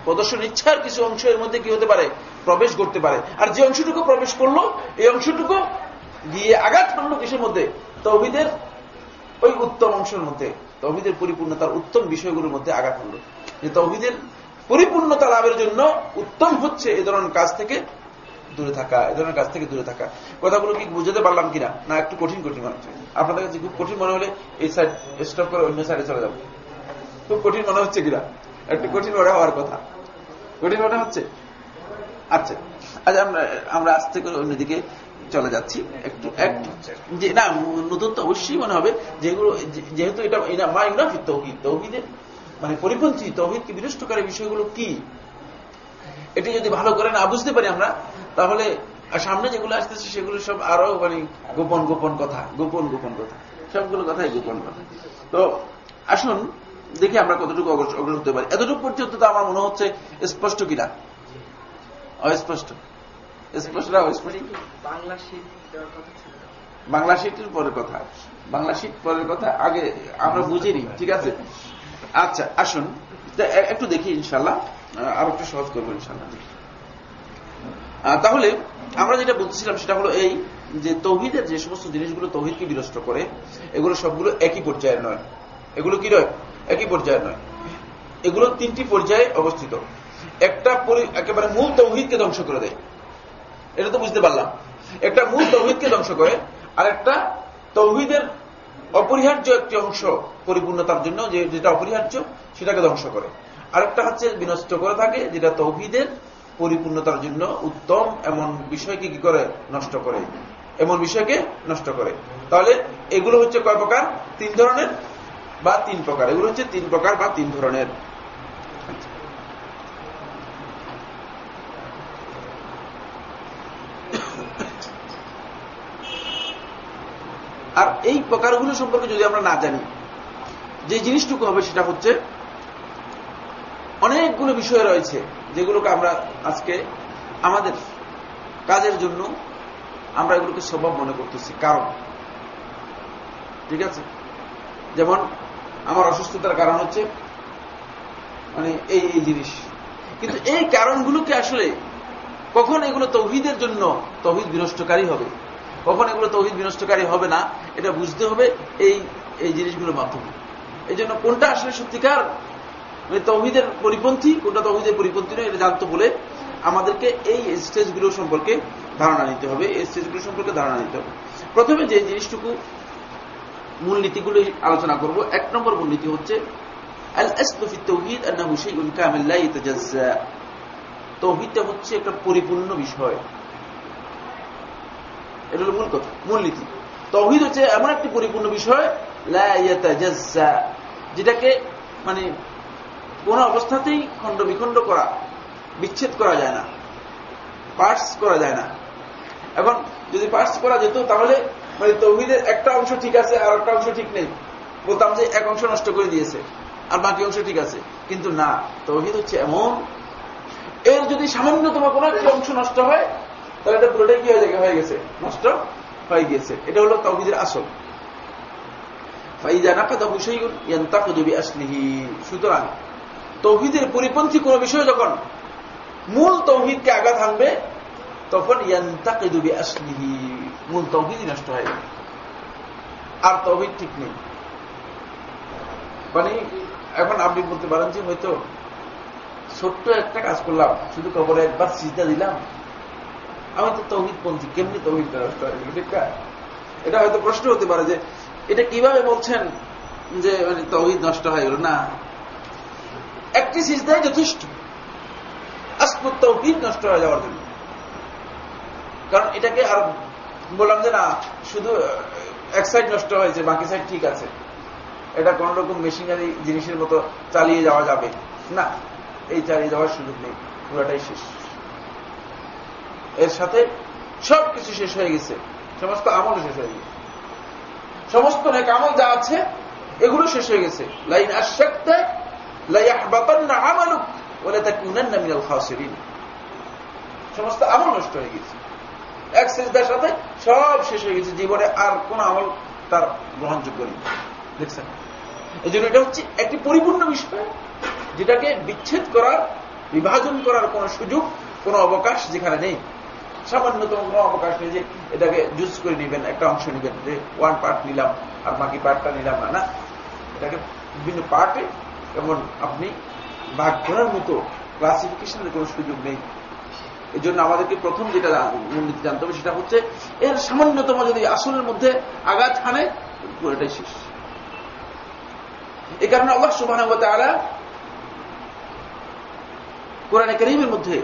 প্রদর্শন ইচ্ছার কিছু অংশ এর মধ্যে কি হতে পারে? প্রবেশ করতে পারে। আর যে অংশটুকু প্রবেশ করল, এই অংশটুকু গিয়ে আঘাত করল কিসের মধ্যে? তৌহিদের ওই উত্তম অংশের মধ্যে, তৌহিদের পরিপূর্ণতার উত্তম বিষয়গুলোর মধ্যে আঘাত করল। যে তৌহিদের পরিপূর্ণতা লাভের জন্য উত্তম হচ্ছে এ ধরনের কাজ থেকে দূরে থাকা, এ ধরনের কাজ থেকে দূরে থাকা। কথাগুলো কি বুঝতে পারলাম কিনা? না, একটু কঠিন কঠিন মনে হচ্ছে। আপনাদের কাছে খুব কঠিন মনে হলে এই সাইড স্টপ করে অন্য সাইডে চলে যাব। খুব কঠিন মনে হচ্ছে কিনা? একটু কঠিন মনে হওয়ার কথা। কঠিন মনে হচ্ছে? আচ্ছা। আজ আমরা আমরা আজ থেকে অন্যদিকে চলে যাচ্ছি। একটু যে, না, নতুন তো অবশ্যই মনে হবে, যেগুলো যেহেতু এটা মা ইউনাফি তৌহিদ, তৌহিদের মানে পরিপন্থী, তৌহিদকে বিনষ্টকারী বিষয়গুলো কি? এটি যদি ভালো করে না বুঝতে পারি আমরা, তাহলে সামনে যেগুলো আসতেছে, সেগুলো সব আরও মানে গোপন গোপন কথা, গোপন গোপন কথা, সবগুলো কথাই গোপন কথা। তো, আসুন, দেখি আমরা কতটুকু অগ্রসর হতে পারি। এতটুকু পর্যন্ত তো আমার মনে হচ্ছে স্পষ্ট কিনা? অস্পষ্ট। স্পষ্ট না বাংলা শীটের পরের কথা। বাংলা শীত পরের কথা আগে আমরা বুঝিনি ঠিক আছে? আচ্ছা আসুন। একটু দেখি ইনশাল্লাহ। আরও একটু সহজ করব ইনশাল্লাহ। তাহলে আমরা যেটা বলতেছিলাম সেটা হলো এই যে তৌহিদের যে সমস্ত জিনিসগুলো তৌহিদকে বিনষ্ট করে এগুলো সবগুলো একই পর্যায়ের নয়। এগুলো কি নয়? একই পর্যায়ের নয়। এগুলো তিনটি পর্যায়ে অবস্থিত। একটা একেবারে মূল তৌহিদকে ধ্বংস করে দেয়। এটা তো বুঝতে পারলাম। একটা মূল তৌহিদকে ধ্বংস করে, আর একটা তৌহিদের অপরিহার্য একটি অংশ পরিপূর্ণতার জন্য যে যেটা অপরিহার্য, সেটাকে ধ্বংস করে। আরেকটা হচ্ছে বিনষ্ট করে থাকে, যেটা তৌহিদের পরিপূর্ণতার জন্য উত্তম এমন বিষয়কে কি করে? নষ্ট করে। এমন বিষয়কে নষ্ট করে। তাহলে এগুলো হচ্ছে কয় প্রকার? তিন ধরনের বা তিন প্রকার। এগুলো হচ্ছে তিন প্রকার বা তিন ধরনের। আর এই প্রকারগুলো সম্পর্কে যদি আমরা না জানি, যে জিনিসটুকু হবে সেটা হচ্ছে অনেকগুলো বিষয় রয়েছে যেগুলোকে আমরা আজকে আমাদের কাজের জন্য আমরা এগুলোকে স্বভাব মনে করতেছি। কারণ? ঠিক আছে? যেমন আমার অসুস্থতার কারণ হচ্ছে মানে এই এই জিনিস। কিন্তু এই কারণগুলোকে আসলে কখন এগুলো তৌহিদের জন্য, তৌহিদ বিনষ্টকারী হবে? কখন এগুলো তৌহিদ বিনষ্টকারী হবে না, এটা বুঝতে হবে এই এই জিনিসগুলোর মাধ্যমে। এই জন্য কোনটা আসলে সত্যিকার? মানে তৌহিদের পরিপন্থী, কোনটা তৌহিদের পরিপন্থী নয়, এটা জানতে বলে আমাদেরকে এই স্টেজগুলো সম্পর্কে ধারণা নিতে হবে, এই স্টেজগুলো সম্পর্কে ধারণা নিতে হবে। প্রথমে যে জিনিসটুকু মূলনীতিগুলো আলোচনা করব, এক নম্বর মূলনীতি হচ্ছে তৌহিদটা হচ্ছে একটা পরিপূর্ণ বিষয়। এটা হলো মূল কথা মূলনীতি তৌহিদ হচ্ছে এমন একটি পরিপূর্ণ বিষয় যেটাকে মানে কোন অবস্থাতেই খণ্ড বিখণ্ড করা, বিচ্ছেদ করা যায় না পার্টস করা যায় না। এখন যদি পার্টস করা যেত, তাহলে মানে তৌহিদের একটা অংশ ঠিক আছে, আর একটা অংশ ঠিক নেই। বলতাম যে এক অংশ নষ্ট করে দিয়েছে, আর বাকি অংশ ঠিক আছে। কিন্তু না, তৌহিদ হচ্ছে এমন, এর যদি সামান্যতম কোনো একটি অংশ নষ্ট হয় তাহলে এটা পুরোটাই কি হয়ে যায় হয়ে গেছে। নষ্ট হয়ে গিয়েছে এটা হলো তৌহিদের আসল। সুতরাং তৌহিদের পরিপন্থী কোন বিষয় যখন মূল তৌহিদকে আঘাত হানবে, তখন ইয়ান্তাকিদু বিআসলিহি। মূল তৌহিদই নষ্ট হয়ে যাবে। আর তৌহিদ ঠিক নেই। মানে এখন আপনি বলতে পারেন যে হয়তো ছোট্ট একটা কাজ করলাম, শুধু কবরে একবার চিন্তা দিলাম আমি তো তৌহিদ পন্থী কেমনি তৌহিদ নষ্ট হয়ে গেল ঠিক? এটা হয়তো প্রশ্ন হতে পারে যে এটা কীভাবে বলছেন যে মানে তৌহিদ নষ্ট হয়ে গেল? না। একটি সিজদাই যথেষ্ট। আসপুর তৌহিদ নষ্ট হয়ে যাওয়ার জন্য। কারণ এটাকে আর বললাম যে না, শুধু এক সাইড নষ্ট হয়েছে, বাকি সাইড ঠিক আছে। এটা কোন রকম মেশিনারি জিনিসের মতো চালিয়ে যাওয়া যাবে? না। এই চালিয়ে যাওয়ার সুযোগ নেই। পুরাটাই শেষ। এর সাথে সব কিছু শেষ হয়ে গেছে। সমস্ত আমলও শেষ হয়ে গেছে। সমস্ত নেক আমল যা আছে, এগুলো শেষ হয়ে গেছে। লাইন আশাক্তা লাইয়াহবাতান্না আমালুক ওয়ালা তাকুনান্না মিনাল খাসিরিন। সমস্ত আমল নষ্ট হয়ে গেছে। এক সিজদার সাথে সব শেষ হয়ে গেছে। জীবনে আর কোন আমল তার গ্রহণযোগ্য নেই। দেখছেন? এই জন্য এটা হচ্ছে একটি পরিপূর্ণ বিষয়, যেটাকে বিচ্ছেদ করার, বিভাজন করার কোন সুযোগ, কোন অবকাশ যেখানে নেই। সামান্যতম অবকাশ নেই যে এটাকে জুজ করে নেবেন, একটা অংশ নেবেন, যে ওয়ান পার্ট নিলাম আর বাকি পার্টটা নিলাম না না। এটাকে বিভিন্ন পার্টে যেমন আপনি ভাগ করার মতো ক্লাসিফিকেশনের কোন সুযোগ নেই। এই জন্য আমাদেরকে প্রথম যেটা মূলনীতি জানতে হবে সেটা হচ্ছে এর সামান্যতম যদি আসলের মধ্যে আঘাত হানে, পুরোটাই শেষ। এই কারণে আল্লাহ সুবাহ কোরআনে করিমের মধ্যে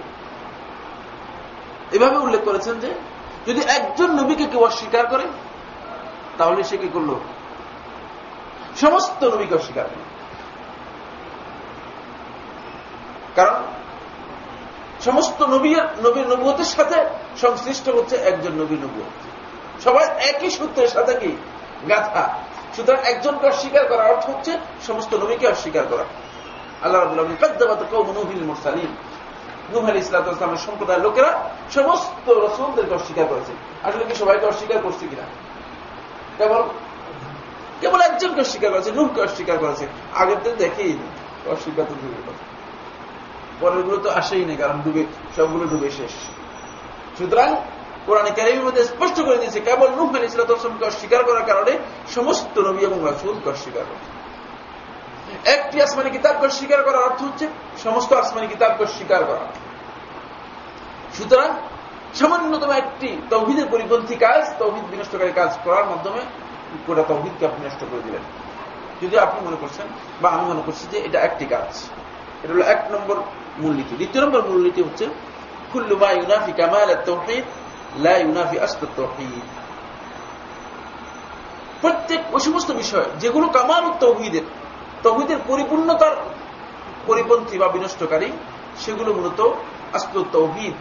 এভাবে উল্লেখ করেছেন যে, যদি একজন নবীকে কেউ অস্বীকার করে, তাহলে সে কি করল? সমস্ত নবীকে অস্বীকার করল। কারণ, সমস্ত নবীর নবীর নবুয়তের সাথে সংশ্লিষ্ট হচ্ছে একজন নবীর নবুয়ত। সবাই একই সূত্রের সাথে কি? গাথা সুতরাং একজনকে অস্বীকার করার অর্থ হচ্ছে, সমস্ত নবীকে অস্বীকার করা। আল্লাহ রাবুল কাদ্দাবাত কৌমনুহিল মুরসালিন। নুহ আলী ইসলাতামের সম্প্রদায়ের লোকেরা সমস্ত রসুলদেরকে অস্বীকার করেছে। আসলে কি সবাইকে অস্বীকার করছে কিনা? কেবল কেবল একজনকে অস্বীকার করেছে, নুহকে অস্বীকার করেছে। আগের দিন দেখেই অস্বীকার তো দূরের কথা। পরেরগুলো তো আসেই নেই কারণ ডুবে, সবগুলো ডুবে শেষ। সুতরাং কোরআন ক্যারিমের মধ্যে স্পষ্ট করে দিয়েছে, কেবল নুহ আলী ইসলাতামকে অস্বীকার করার কারণে সমস্ত নবী এবং রাসুলকে অস্বীকার করে একটি আসমানি কিতাবকে অস্বীকার করার অর্থ হচ্ছে সমস্ত আসমানি কিতাবকে অস্বীকার করা। সুতরাং সামান্যতম একটি তৌহিদের পরিপন্থী কাজ, তৌহিদ বিনষ্টকারী কাজ করার মাধ্যমে গোটা তৌহিদকে আপনি নষ্ট করে দিলেন। যদি আপনি মনে করছেন বা আমি মনে করছি যে এটা একটি কাজ। এটা হলো এক নম্বর মূলনীতি। দ্বিতীয় নম্বর মূলনীতি হচ্ছে কুল্লুমা ইউনাফি কামাল তৌহিদ, লা ইউনাফি আস্ত তৌহিদ। প্রত্যেক ওই সমস্ত বিষয়, যেগুলো কামাল তৌহিদের তৌহিদের পরিপূর্ণতার পরিপন্থী বা বিনষ্টকারী, সেগুলো মূলত আস্ত তৌহিদ,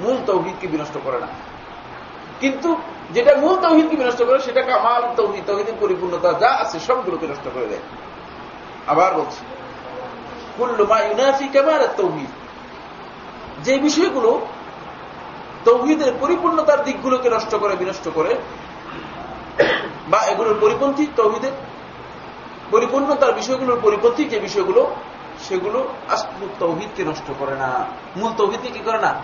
মূল তৌহিদকে বিনষ্ট করে না। কিন্তু যেটা মূল তৌহিদকে বিনষ্ট করে, সেটা কামাল, তৌহিদ, তৌহিদের পরিপূর্ণতা যা আছে সবগুলোকে নষ্ট করে দেয়। আবার বলছি কুল্লুমা ইউনাফি কামাল তৌহিদ। যে বিষয়গুলো তৌহিদের পরিপূর্ণতার দিকগুলোকে নষ্ট করে, বিনষ্ট করে, বা এগুলোর পরিপন্থী তৌহিদের পরিপূর্ণতার বিষয়গুলোর পরিপন্থী যে বিষয়গুলো, সেগুলো আসল তৌহিদকে নষ্ট করে না। মূল তৌহিদকে কি করে না?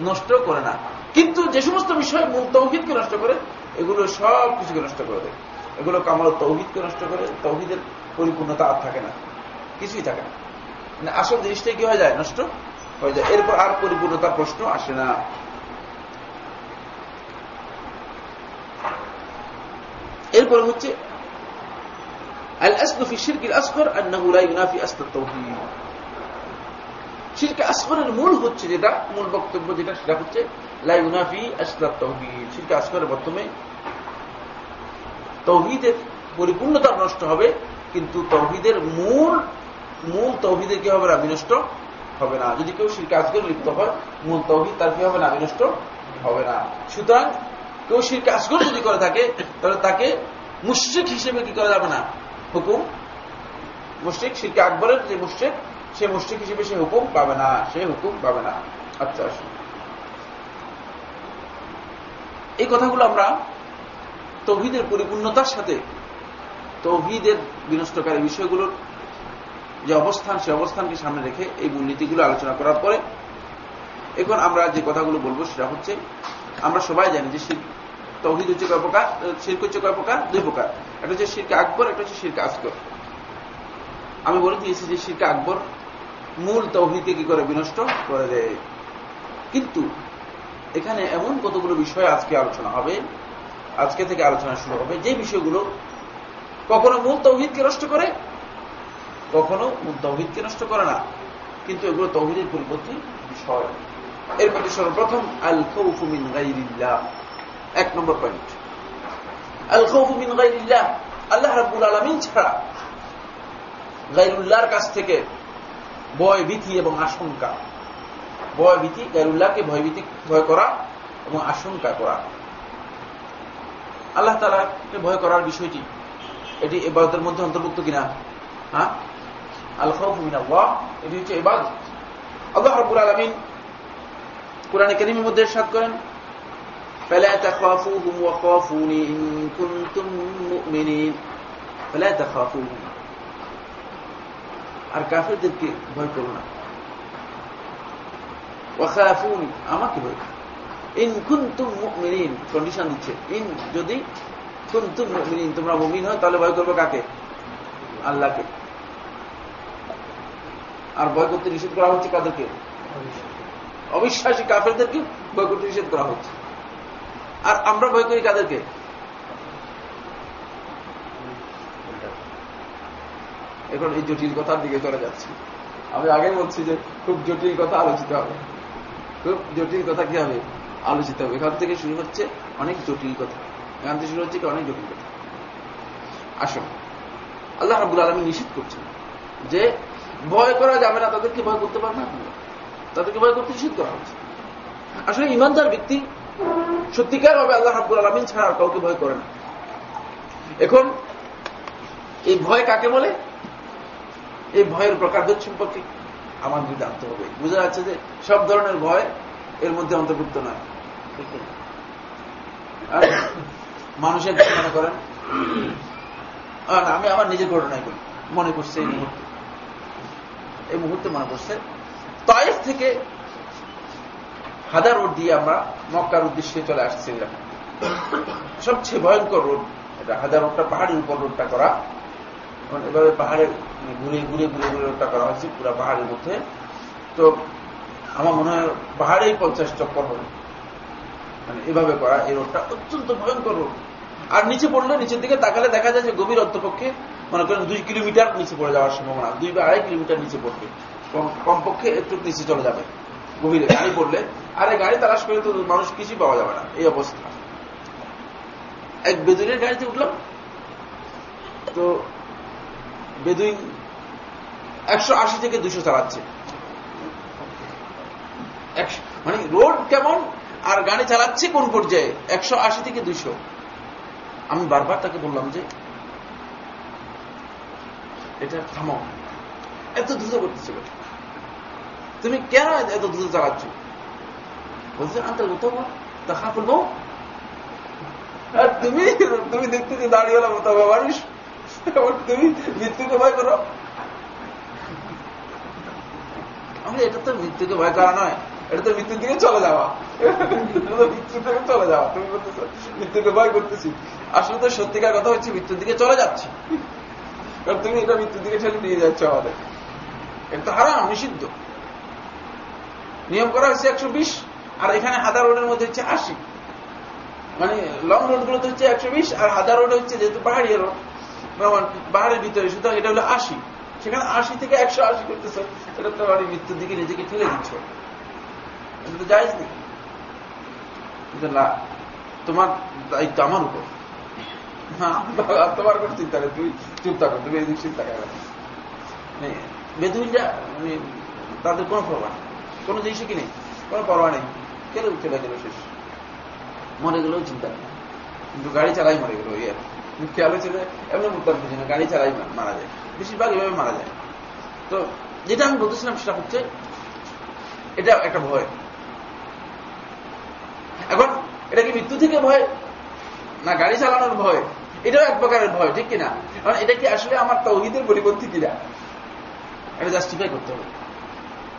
নষ্ট করে না। কিন্তু যে সমস্ত বিষয় মূল তৌহিদকে নষ্ট করে, এগুলো সব কিছুকে নষ্ট করে দেয়। এগুলো কামাল তৌহিদকে নষ্ট করে, তৌহিদের পরিপূর্ণতা আর থাকে না। কিছুই থাকে না। মানে আসল জিনিসটাই কি হয়ে যায়? নষ্ট হয়ে যায়। এরপর আর পরিপূর্ণতার প্রশ্ন আসে না। এরপর হচ্ছে আল আসলফি শিরকিল আসফর আন্নাহু লা ইউনাফি আস্ত তাওহীদ শিরকে আসফরের মূল হচ্ছে যেটা, মূল বক্তব্য যেটা, সেটা হচ্ছে লা ইউনাফি আস্ত তাওহীদ শিরকে আসফরের মাধ্যমে তৌহিদের পরিপূর্ণতা নষ্ট হবে, কিন্তু তৌহিদের মূল মূল তৌহিদের কি হবে না? বিনষ্ট হবে না। যদি কেউ শিরকে আসগর লিপ্ত হয়, মূল তৌহিদ তার কি হবে না? বিনষ্ট হবে না। সুতরাং কেউ শিরকে আসগর যদি করে থাকে, তাহলে তাকে মুশ্রিক হিসেবে কি করা যাবে না? হুকুম? মুশ্রিক শিরকে আকবরের যে মুশ্রিক, সে মুশ্রিক হিসেবে সে হুকুম পাবে না, সে হুকুম পাবে না। আচ্ছা আসুন। এই কথাগুলো আমরা তৌহিদের পরিপূর্ণতার সাথে, তৌহিদের বিনষ্টকারী বিষয়গুলোর যে অবস্থান, সে অবস্থানকে সামনে রেখে এই মূলনীতিগুলো আলোচনা করার পরে, এখন আমরা যে কথাগুলো বলব সেটা হচ্ছে, আমরা সবাই জানি যে তৌহিদ হচ্ছে কয় প্রকার? শির্ক হচ্ছে কয় প্রকার? দুই প্রকার। একটা হচ্ছে শিরকে আকবর, একটা হচ্ছে শিরকে আসগর। আমি বলে দিয়েছি যে শিরকে আকবর মূল তৌহিদকে কি করে বিনষ্ট করে দেয়। কিন্তু এখানে এমন কতগুলো বিষয় আজকে আলোচনা হবে, আজকে থেকে আলোচনা শুরু হবে, যে বিষয়গুলো কখনো মূল তৌহিদকে নষ্ট করে, কখনো মূল তৌহিদকে নষ্ট করে না। কিন্তু এগুলো তৌহিদের পরিপন্থী বিষয়। এর মধ্যে সর্বপ্রথম আল গাইরিল্লাহ। এক নম্বর পয়েন্ট আল গাইরিল্লাহ আল্লাহ আলমিন ছাড়া কাছ থেকে ভয়, ভীতি এবং আশঙ্কা, ভয়, ভীতি গাইরুল্লাহকে ভয় করা এবং আশঙ্কা করা। আল্লাহ তালাকে ভয় করার বিষয়টি, এটি এবাদতের মধ্যে অন্তর্ভুক্ত কিনা? হ্যাঁ? আল খৌফুমিন আল্লাহ, এটি হচ্ছে এবাদত আল্লাহ রাব্বুল আলমিন কোরআনে করিমের মধ্যে সাত করেন فلا تخافوهم وخافوني إن كنتم مؤمنين فلا تخافوهم আর কাফেরদেরকে ভয় করো না ওয়াখাফুনি আমাকে ভয় ইন কুনতুম মুমিনিন কন্ডিশন দিচ্ছে ইন যদি কুনতুম মুমিনিন তোমরা মুমিন হয় তাহলে ভয় করবে কাকে আল্লাহকে আর ভয় করতে নিষেধ করা হচ্ছে কাদেরকে অবিশ্বাসী কাফেরদেরকে ভয় করতে নিষেধ করা হচ্ছে আর আমরা ভয় করি কাদেরকে? এখন এই জটিল কথার দিকে চলে যাচ্ছে। আমি আগে বলছি যে খুব জটিল কথা আলোচিত হবে। খুব জটিল কথা কি হবে আলোচিত হবে? এখান থেকে শুরু হচ্ছে অনেক জটিল কথা। এখান থেকে শুরু হচ্ছে অনেক জটিল কথা। আসুন। আল্লাহ রাবুল আলমী নিষেধ করছেন যে ভয় করা যাবে না, তাদেরকে ভয় করতে পারবে না। তাদেরকে ভয় করতে নিষেধ করা হচ্ছে। আসলে ইমানদার ব্যক্তি সত্যিকার ভাবে আল্লাহ রাব্বুল আলমিন ছাড়া আর কাউকে ভয় করে না। এখন, এই ভয় কাকে বলে? এই ভয়ের প্রকারভেদ সম্পর্কে আমাদের জানতে হবে। বোঝা যাচ্ছে যে সব ধরনের ভয় এর মধ্যে অন্তর্ভুক্ত নয়। আর মানুষের মনে করেন? আমি আমার নিজের ঘটনায় করি মনে করছে এই মুহূর্তে। এই মুহূর্তে মনে করছে। তাইফ থেকে হাজার রোড দিয়ে আমরা মক্কার উদ্দেশ্যে চলে আসছিলাম সবচেয়ে ভয়ঙ্কর রোড এটা। হাজার রোডটা, পাহাড়ের উপর রোডটা করা। এভাবে পাহাড়ে ঘুরে ঘুরে ঘুরে ঘুরে রোডটা করা হয়েছে, পুরো পাহাড়ের মধ্যে। তো আমার মনে হয় পাহাড়েই পঞ্চাশ চক্কর হবে। মানে এভাবে করা এই রোডটা অত্যন্ত ভয়ঙ্কর রোড। আর নিচে পড়লে, নিচের দিকে তাকালে দেখা যায় যে গভীর অন্তপক্ষে মনে করেন দুই কিলোমিটার নিচে পড়ে যাওয়ার সম্ভাবনা। দুই বা আড়াই কিলোমিটার নিচে পড়বে। কমপক্ষে একটু নিচে চলে যাবে। গভীরে গাড়ি পড়লে, আর এই গাড়ি তালাশ করে তো মানুষ কিছুই পাওয়া যাবে না। এই অবস্থা। এক বেদুইনের গাড়িতে উঠলাম। তো বেদুইন একশো আশি থেকে দুশো চালাচ্ছে। মানে রোড কেমন? আর গাড়ি চালাচ্ছে কোন পর্যায়ে? একশো আশি থেকে দুইশো আমি বারবার তাকে বললাম যে, এটা থামো এত দ্রুত করতেছিল তুমি কেন এত দ্রুত চালাচ্ছ? বলছে আন্তাল কোথাও দেখা ফেলব আর তুমি তুমি দেখতে যে দাঁড়িয়ে হলাম তবে মানুষ। তুমি মৃত্যুকে ভয় করো। আমি এটা তো মৃত্যুকে ভয় করা নয়। এটা তো মৃত্যুর দিকে চলে যাওয়া। মৃত্যু থেকে চলে যাওয়া। তুমি বলতেছো, মৃত্যুকে ভয় করতেছি। আসলে তো সত্যিকার কথা হচ্ছে, মৃত্যুর দিকে চলে যাচ্ছে। কারণ তুমি এটা মৃত্যুর দিকে ঠেলে নিয়ে যাচ্ছ আমাদের। এটা তো হারাম, নিষিদ্ধ। নিয়ম করা হচ্ছে একশো বিশ, আর এখানে হাজার রোডের মধ্যে হচ্ছে আশি। মানে লং রোড গুলোতে হচ্ছে একশো বিশ, আর হাজার রোড হচ্ছে যেহেতু পাহাড়ি রোড পাহাড়ের ভিতরে, সুতরাং এটা হলো আশি। সেখানে আশি থেকে একশো আশি করতেছ এটা তো মানে মৃত্যুর দিকে নিজেকে ঠেলে দিচ্ছ। এটা তো যাইজ নেই। কিন্তু না তোমার দায়িত্ব আমার উপর। তোমার কোনো চিন্তা নেই তুই চুপ থাকো, তুমি এদিক চিন্তা করো। বেদুইনরা মানে তাদের কোনো পরোয়া নেই। কোনো জিনিসই কি নেই? কোনো পরোয়া নেই। কেন চলে গেল শেষ? মরে গেলেও চিন্তা নেই। কিন্তু গাড়ি চালাই মরে গেল ইয়ে। খেয়াল হয়েছে যে এমনি মুক্তার বুঝি গাড়ি চালাই মারা যায়। বেশিরভাগ এভাবে মারা যায়। তো যেটা আমি বলতেছিলাম সেটা হচ্ছে, এটা একটা ভয়। এখন এটা কি মৃত্যু থেকে ভয়? না, গাড়ি চালানোর ভয়। এটাও এক প্রকারের ভয়, ঠিক কিনা? কারণ এটা কি আসলে আমার তৌহিদের পরিপন্থী কিনা? এটা জাস্টিফাই করতে হবে।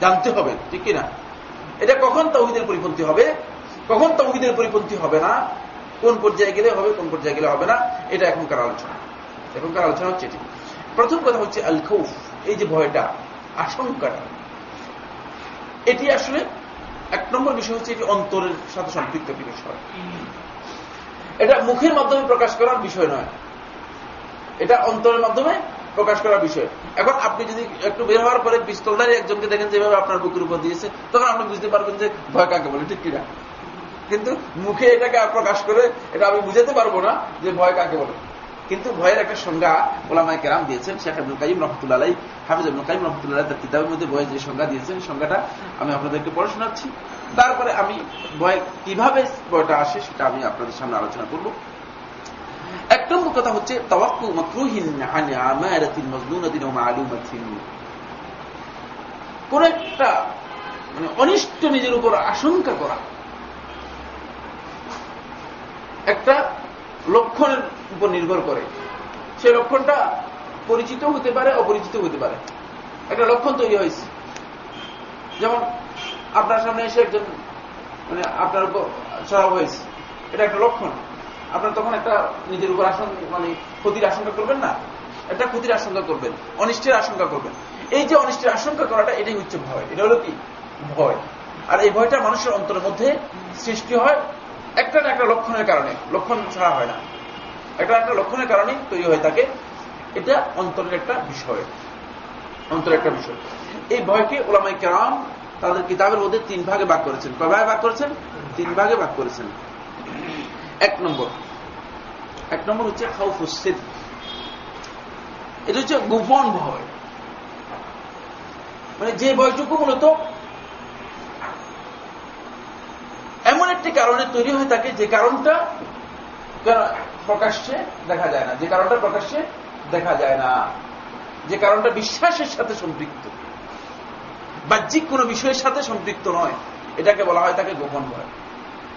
জানতে হবে, ঠিক কিনা? এটা কখন তৌহিদের পরিপন্থী হবে? কখন তৌহিদের পরিপন্থী হবে না? কোন পর্যায়ে গেলে হবে, কোন পর্যায়ে গেলে হবে না? এটা এখনকার আলোচনা। এখনকার আলোচনা হচ্ছে এটি। প্রথম কথা হচ্ছে আল খৌফ এই যে ভয়টা, আশঙ্কাটা। এটি আসলে এক নম্বর বিষয় হচ্ছে এটি অন্তরের সাথে সম্পৃক্ত একটি বিষয়। এটা মুখের মাধ্যমে প্রকাশ করার বিষয় নয়। এটা অন্তরের মাধ্যমে প্রকাশ করার বিষয়। এখন আপনি যদি একটু বের হওয়ার পরে পিস্তলদারি একজনকে দেখেন যেভাবে আপনার বুকের উপর দিয়েছে, তখন আপনি বুঝতে পারবেন যে ভয় কাকে বলে, ঠিক কিনা? কিন্তু মুখে এটাকে প্রকাশ করে এটা আমি বুঝাতে পারব না যে ভয় কাকে বলে। কিন্তু ভয়ের একটা সংজ্ঞা ওলামায় কেরাম দিয়েছেন, শেখ আব্দুল কাইম রহমতুল্লাহ হাফিজ আব্দুল কাইম রহমতুল্লাহ তার কিতাবের মধ্যে ভয়ের যে সংজ্ঞা দিয়েছেন, সংজ্ঞাটা আমি আপনাদেরকে পড়ে শোনাচ্ছি। তারপরে আমি ভয় কীভাবে ভয়টা আসে সেটা আমি আপনাদের সামনে আলোচনা করব। এক নম্বর কথা হচ্ছে কোন একটা মানে অনিষ্ট নিজের উপর আশঙ্কা করা। একটা লক্ষণের উপর নির্ভর করে। সেই লক্ষণটা পরিচিত হতে পারে, অপরিচিত হতে পারে। একটা লক্ষণ তৈরি হয়েছে। যেমন আপনার সামনে এসে একজন মানে আপনার উপর চড়াও হয়েছে। এটা একটা লক্ষণ। আপনার তখন একটা নিজের উপর আশঙ্কা মানে ক্ষতির আশঙ্কা করবেন না? একটা ক্ষতির আশঙ্কা করবেন, অনিষ্টের আশঙ্কা করবেন। এই যে অনিষ্টের আশঙ্কা করাটা, এটাই হচ্ছে ভয়। এটা হলো কি? ভয়। আর এই ভয়টা মানুষের অন্তরের মধ্যে সৃষ্টি হয় একটা না একটা লক্ষণের কারণে। লক্ষণ ছাড়া হয় না। একটা একটা লক্ষণের কারণে তৈরি হয়ে থাকে। এটা অন্তরের একটা বিষয়। অন্তরের একটা বিষয়। এই ভয়কে ওলামাই কেরাম তাদের কিতাবের মধ্যে তিন ভাগে ভাগ করেছেন। ভাগে ভাগ করেছেন? তিন ভাগে ভাগ করেছেন। এক নম্বর। এক নম্বর হচ্ছে হাউফুসিদ এটা হচ্ছে গোপন ভয়। মানে যে ভয়টুকু মূলত এমন একটি কারণে তৈরি হয়ে থাকে যে কারণটা প্রকাশ্যে দেখা যায় না, যে কারণটা প্রকাশ্যে দেখা যায় না, যে কারণটা বিশ্বাসের সাথে সম্পৃক্ত। বাহ্যিক কোন বিষয়ের সাথে সম্পৃক্ত নয়। এটাকে বলা হয় তাকে গোপন ভয়।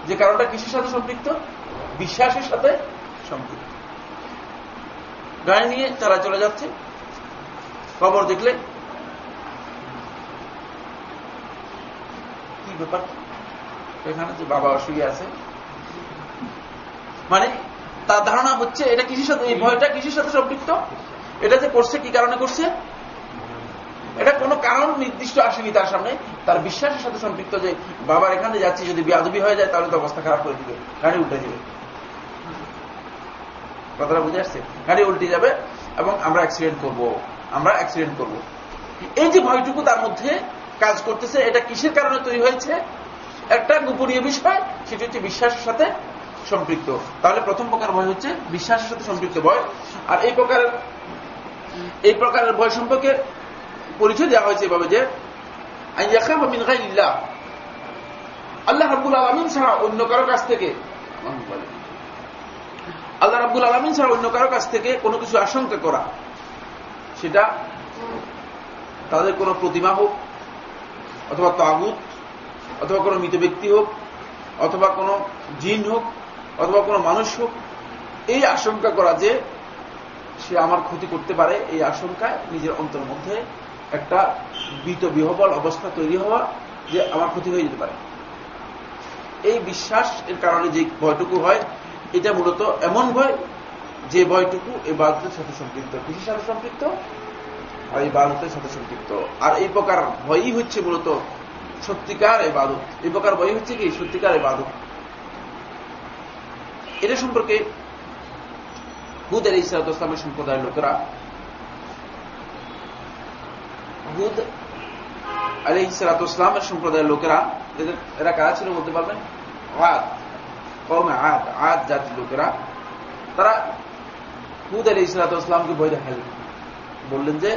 যে কারণটা কিসের সাথে সম্পৃক্ত? বিশ্বাসের সাথে সম্পৃক্ত। গাড়ি নিয়ে তারা চলে যাচ্ছে। খবর দেখলে কি ব্যাপার? এখানে যে বাবা অসুখী আছে। মানে তার ধারণা হচ্ছে এটা কৃষির সাথে এই ভয়টা কৃষির সাথে সম্পৃক্ত? এটা যে করছে, কি কারণে করছে? এটা কোনো কারণ নির্দিষ্ট আসেনি তার সামনে। তার বিশ্বাসের সাথে সম্পৃক্ত যে বাবার এখানে যাচ্ছি, যদি বিয়াদবি হয়ে যায়, তাহলে তো অবস্থা খারাপ করে দিবে। গাড়ি উল্টে দিবে। কথাটা বুঝে আসছে? গাড়ি উল্টে যাবে এবং আমরা অ্যাক্সিডেন্ট করব। আমরা অ্যাক্সিডেন্ট করব। এই যে ভয়টুকু তার মধ্যে কাজ করতেছে, এটা কিসের কারণে তৈরি হয়েছে? একটা গোপনীয় বিষয়, সেটি হচ্ছে বিশ্বাসের সাথে সম্পৃক্ত। তাহলে প্রথম প্রকার ভয় হচ্ছে বিশ্বাসের সাথে সম্পৃক্ত ভয়। আর এই প্রকারের এই প্রকারের ভয় সম্পর্কে পরিচয় দেওয়া হয়েছে এভাবে যে আল্লাহ রাব্বুল আলমিন ছাড়া অন্য কারও কাছ থেকে, আল্লাহ রাব্বুল আলমিন ছাড়া অন্য কারও কাছ থেকে কোনো কিছু আশঙ্কা করা, সেটা তাদের কোনো প্রতিমা হোক, অথবা তাগুত, অথবা কোনো মৃত ব্যক্তি হোক, অথবা কোনো জিন হোক, অথবা কোনো মানুষ হোক, এই আশঙ্কা করা যে সে আমার ক্ষতি করতে পারে, এই আশঙ্কায় নিজের অন্তর মধ্যে একটা বিত বিহবল অবস্থা তৈরি হওয়া যে আমার ক্ষতি হয়ে যেতে পারে। এই বিশ্বাস এর কারণে যে ভয়টুকু হয়, এটা মূলত এমন ভয় যে ভয়টুকু এই বাদতের সাথে সম্পৃক্ত। কৃষির সাথে সম্পৃক্ত? আর এই বাদতের সাথে সম্পৃক্ত। আর এই প্রকার ভয়ই হচ্ছে মূলত সত্যিকার এই বাদত এই প্রকার ভয় হচ্ছে কি? সত্যিকার এই বাদত এটা সম্পর্কে হুদ আলী ইসলামের সম্প্রদায়ের লোকেরা হুদ আলী ইসলামের সম্প্রদায়ের লোকেরা এরা কারা ছিল বলতে পারবেন আদ কমে আদ আদ জাতির লোকেরা তারা হুদ আলী ইসলাতামকে বই দেখালেন বললেন যে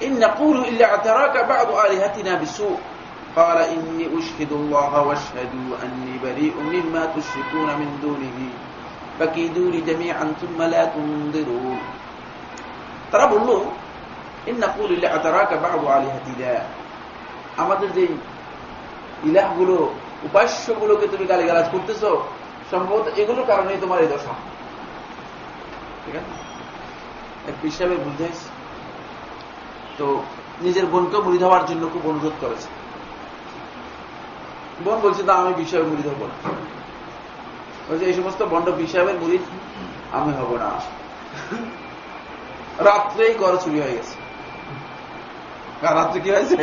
إن نقول إلا اعتراك بعض آلهتنا بسوء قال إني أشهد الله واشهدوا أني بريء مما تشركون من دونه فكيدوني جميعا ثم لا تنظرون তারা বলল আমাদের যে ইলাহগুলো, উপাস্যগুলোকে তুমি গালিগালাজ করতেছ, সম্ভবত এগুলোর কারণেই তোমার এই দশা। ঠিক আছে? এক হিসাবে বুঝতে তো নিজের বোনকে মুড়ি হওয়ার জন্য খুব অনুরোধ করেছে। বোন বলছে, না, আমি বিষয়ে মুড়ি হব না। বলছে, এই সমস্ত বন্ড বিষয়ের মুড়ি আমি হব না। রাত্রেই ঘর চুরি হয়ে গেছে। রাত্রে কি হয়েছে?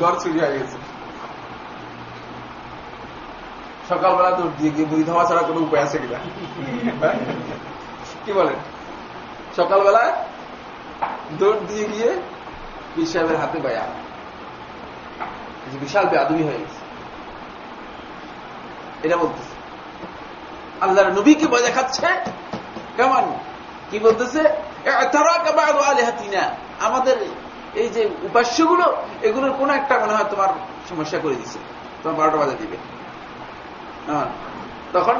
ঘর চুরি হয়ে গেছে। সকালবেলা দৌড় দিয়ে গিয়ে মুড়ি ধাওয়া ছাড়া কোনো উপায় আছে কিনা? কি বলেন সকালবেলায় দৌড় দিয়ে গিয়ে পীর হাতে বায়া বিশাল বেআদমি হয়ে গেছে। এটা বলতেছে। আল্লাহর নবীকে ভয় দেখাচ্ছে? কেমন? কি বলতেছে? আমাদের এই যে উপাস্যগুলো, এগুলোর কোন একটা মনে হয় তোমার সমস্যা করে দিছে। তোমার বারোটা বাজে দিবে। তখন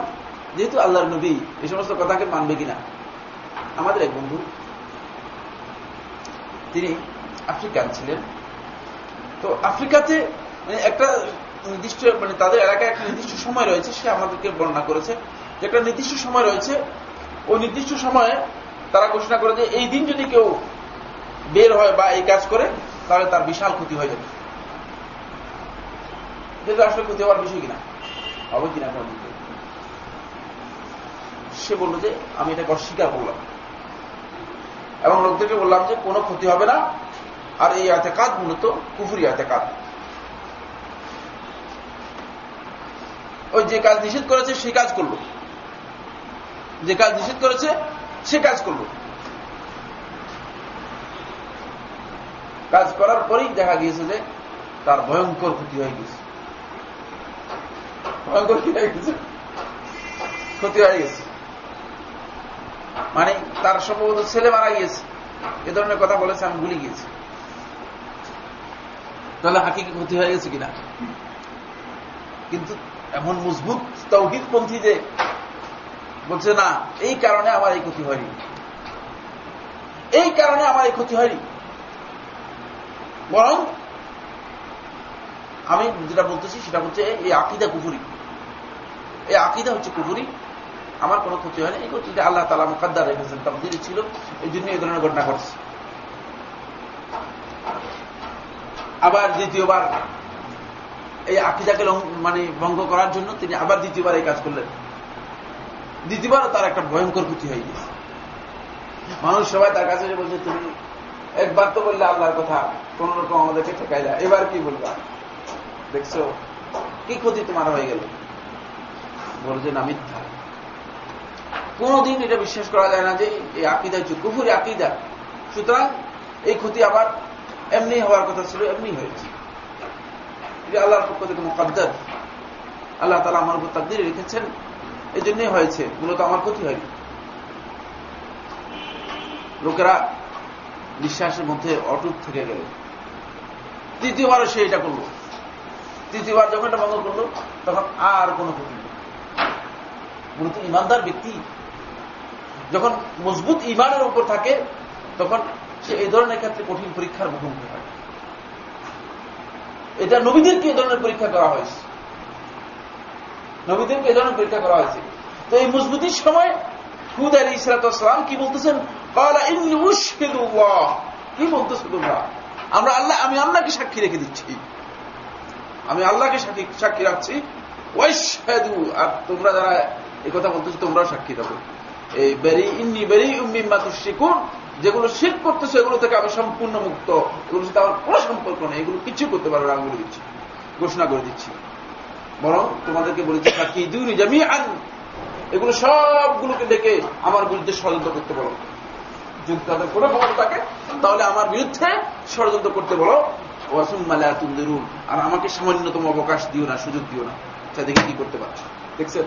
যেহেতু আল্লাহর নবী এই সমস্ত কথাকে মানবে কিনা? আমাদের এক বন্ধু, তিনি আফ্রিকান ছিলেন। তো আফ্রিকাতে মানে একটা নির্দিষ্ট মানে তাদের এলাকায় একটা নির্দিষ্ট সময় রয়েছে, সে আমাদেরকে বর্ণনা করেছে। যে একটা নির্দিষ্ট সময় রয়েছে, ওই নির্দিষ্ট সময়ে তারা ঘোষণা করে যে, এই দিন যদি কেউ বের হয় বা এই কাজ করে, তাহলে তার বিশাল ক্ষতি হয়ে যাবে। যেহেতু আসলে ক্ষতি হওয়ার বিষয় কিনা? হবে কিনা কোন সে বলল যে, আমি এটাকে অস্বীকার করলাম। এবং লোকদেরকে বললাম যে, কোনো ক্ষতি হবে না। আর এই এতেকাত মূলত কুফুরি এতেকাত ওই যে কাজ নিষেধ করেছে, সে কাজ করল। যে কাজ নিষেধ করেছে, সে কাজ করল। কাজ করার পরেই দেখা গিয়েছে যে তার ভয়ঙ্কর ক্ষতি হয়ে গেছে। ভয়ঙ্কর কি হয়ে গেছে। ক্ষতি হয়ে গেছে। মানে তার সম্ভবত ছেলে মারা গিয়েছে। এ ধরনের কথা বলেছে, আমি ভুলে গিয়েছি। তাহলে হাকিকে ক্ষতি হয়ে গেছে কিনা? কিন্তু এমন মজবুত তৌহিদপন্থী যে বলছে, না, এই কারণে আমার এই ক্ষতি হয়নি। এই কারণে আমার এই ক্ষতি হয়নি। বরং, আমি যেটা বলতেছি সেটা হচ্ছে এই আকিদা কুফুরি। এই আকিদা হচ্ছে কুফুরি। আমার কোনো ক্ষতি হয়নি। এই ক্ষতিটা আল্লাহ তালা মুখাদ্দার রেখেছেন, তাবদিল ছিল। এই জন্য এই ধরনের ঘটনা ঘটছে। আবার দ্বিতীয়বার এই আকিদাকে মানে ভঙ্গ করার জন্য তিনি আবার দ্বিতীয়বার এই কাজ করলেন। দ্বিতীয়বারও তার একটা ভয়ঙ্কর ক্ষতি হয়ে গেছে মানুষ সবাই তার কাছে বলছে, তুমি একবার তো বললে আল্লাহর কথা। কোন রকম আমাদেরকে ঠেকাই যায় এবার কি বলবা? দেখছ? কি ক্ষতি তোমার হয়ে গেল? বলে যে কোনদিন এটা বিশ্বাস করা যায় না যে এই আকিদা হচ্ছে কুফুরি আকিদা। সুতরাং এই ক্ষতি আবার এমনি হওয়ার কথা ছিল, এমনি হয়েছে। এটা আল্লাহর পক্ষ থেকে মোকাদ্দার। আল্লাহ তালা আমার উপর তাকদিরে রেখেছেন। এই জন্যই হয়েছে। মূলত আমার ক্ষতি হয়নি। লোকেরা বিশ্বাসের মধ্যে অটুট থেকে গেল। তৃতীয়বারও সে এটা করল। তৃতীয়বার যখন এটা বন্ধ করল, তখন আর কোনো ক্ষতি নেই। মূলত ইমানদার ব্যক্তি যখন মজবুত ইমানের উপর থাকে, তখন সে এই ধরনের ক্ষেত্রে কঠিন পরীক্ষার মুখোমুখি হয় এটা নবীদেরকে এই ধরনের পরীক্ষা করা হয়েছে। নবীদেরকে এই ধরনের পরীক্ষা করা হয়েছে। তো এই মজবুতির সময় হুদ আলী ইসলাতাম কি বলতেছেন? কি বলতেছে তোমরা? আমরা আল্লাহ, আমি আল্লাহকে সাক্ষী রেখে দিচ্ছি। আমি আল্লাহকে সাক্ষী রাখছি। ওয়াইশাদু আর তোমরা যারা এই কথা বলতেছো, তোমরাও সাক্ষী দেবো এই বেরি ইন্নি বেরি উম্মিম্মা তুশিকুন যেগুলো শিখ করতেছে, এগুলো থেকে আমি সম্পূর্ণ মুক্ত। এগুলোর সাথে আমার কোনো সম্পর্ক নেই। এগুলো কিছু করতে পারবে আমি বলে দিচ্ছি। ঘোষণা করে দিচ্ছি। বরং তোমাদেরকে বলেছি কি দুই জামি আন এগুলো সবগুলোকে ডেকে আমার বিরুদ্ধে ষড়যন্ত্র করতে বলো যদি তাদের কোনো ক্ষমতা থাকে তাহলে আমার বিরুদ্ধে ষড়যন্ত্র করতে বলো। ওয়াসুম মালা তুলদেরুন আর আমাকে সামান্যতম অবকাশ দিও না, সুযোগ দিও না। সেদিকে কি করতে পারছ। দেখছেন?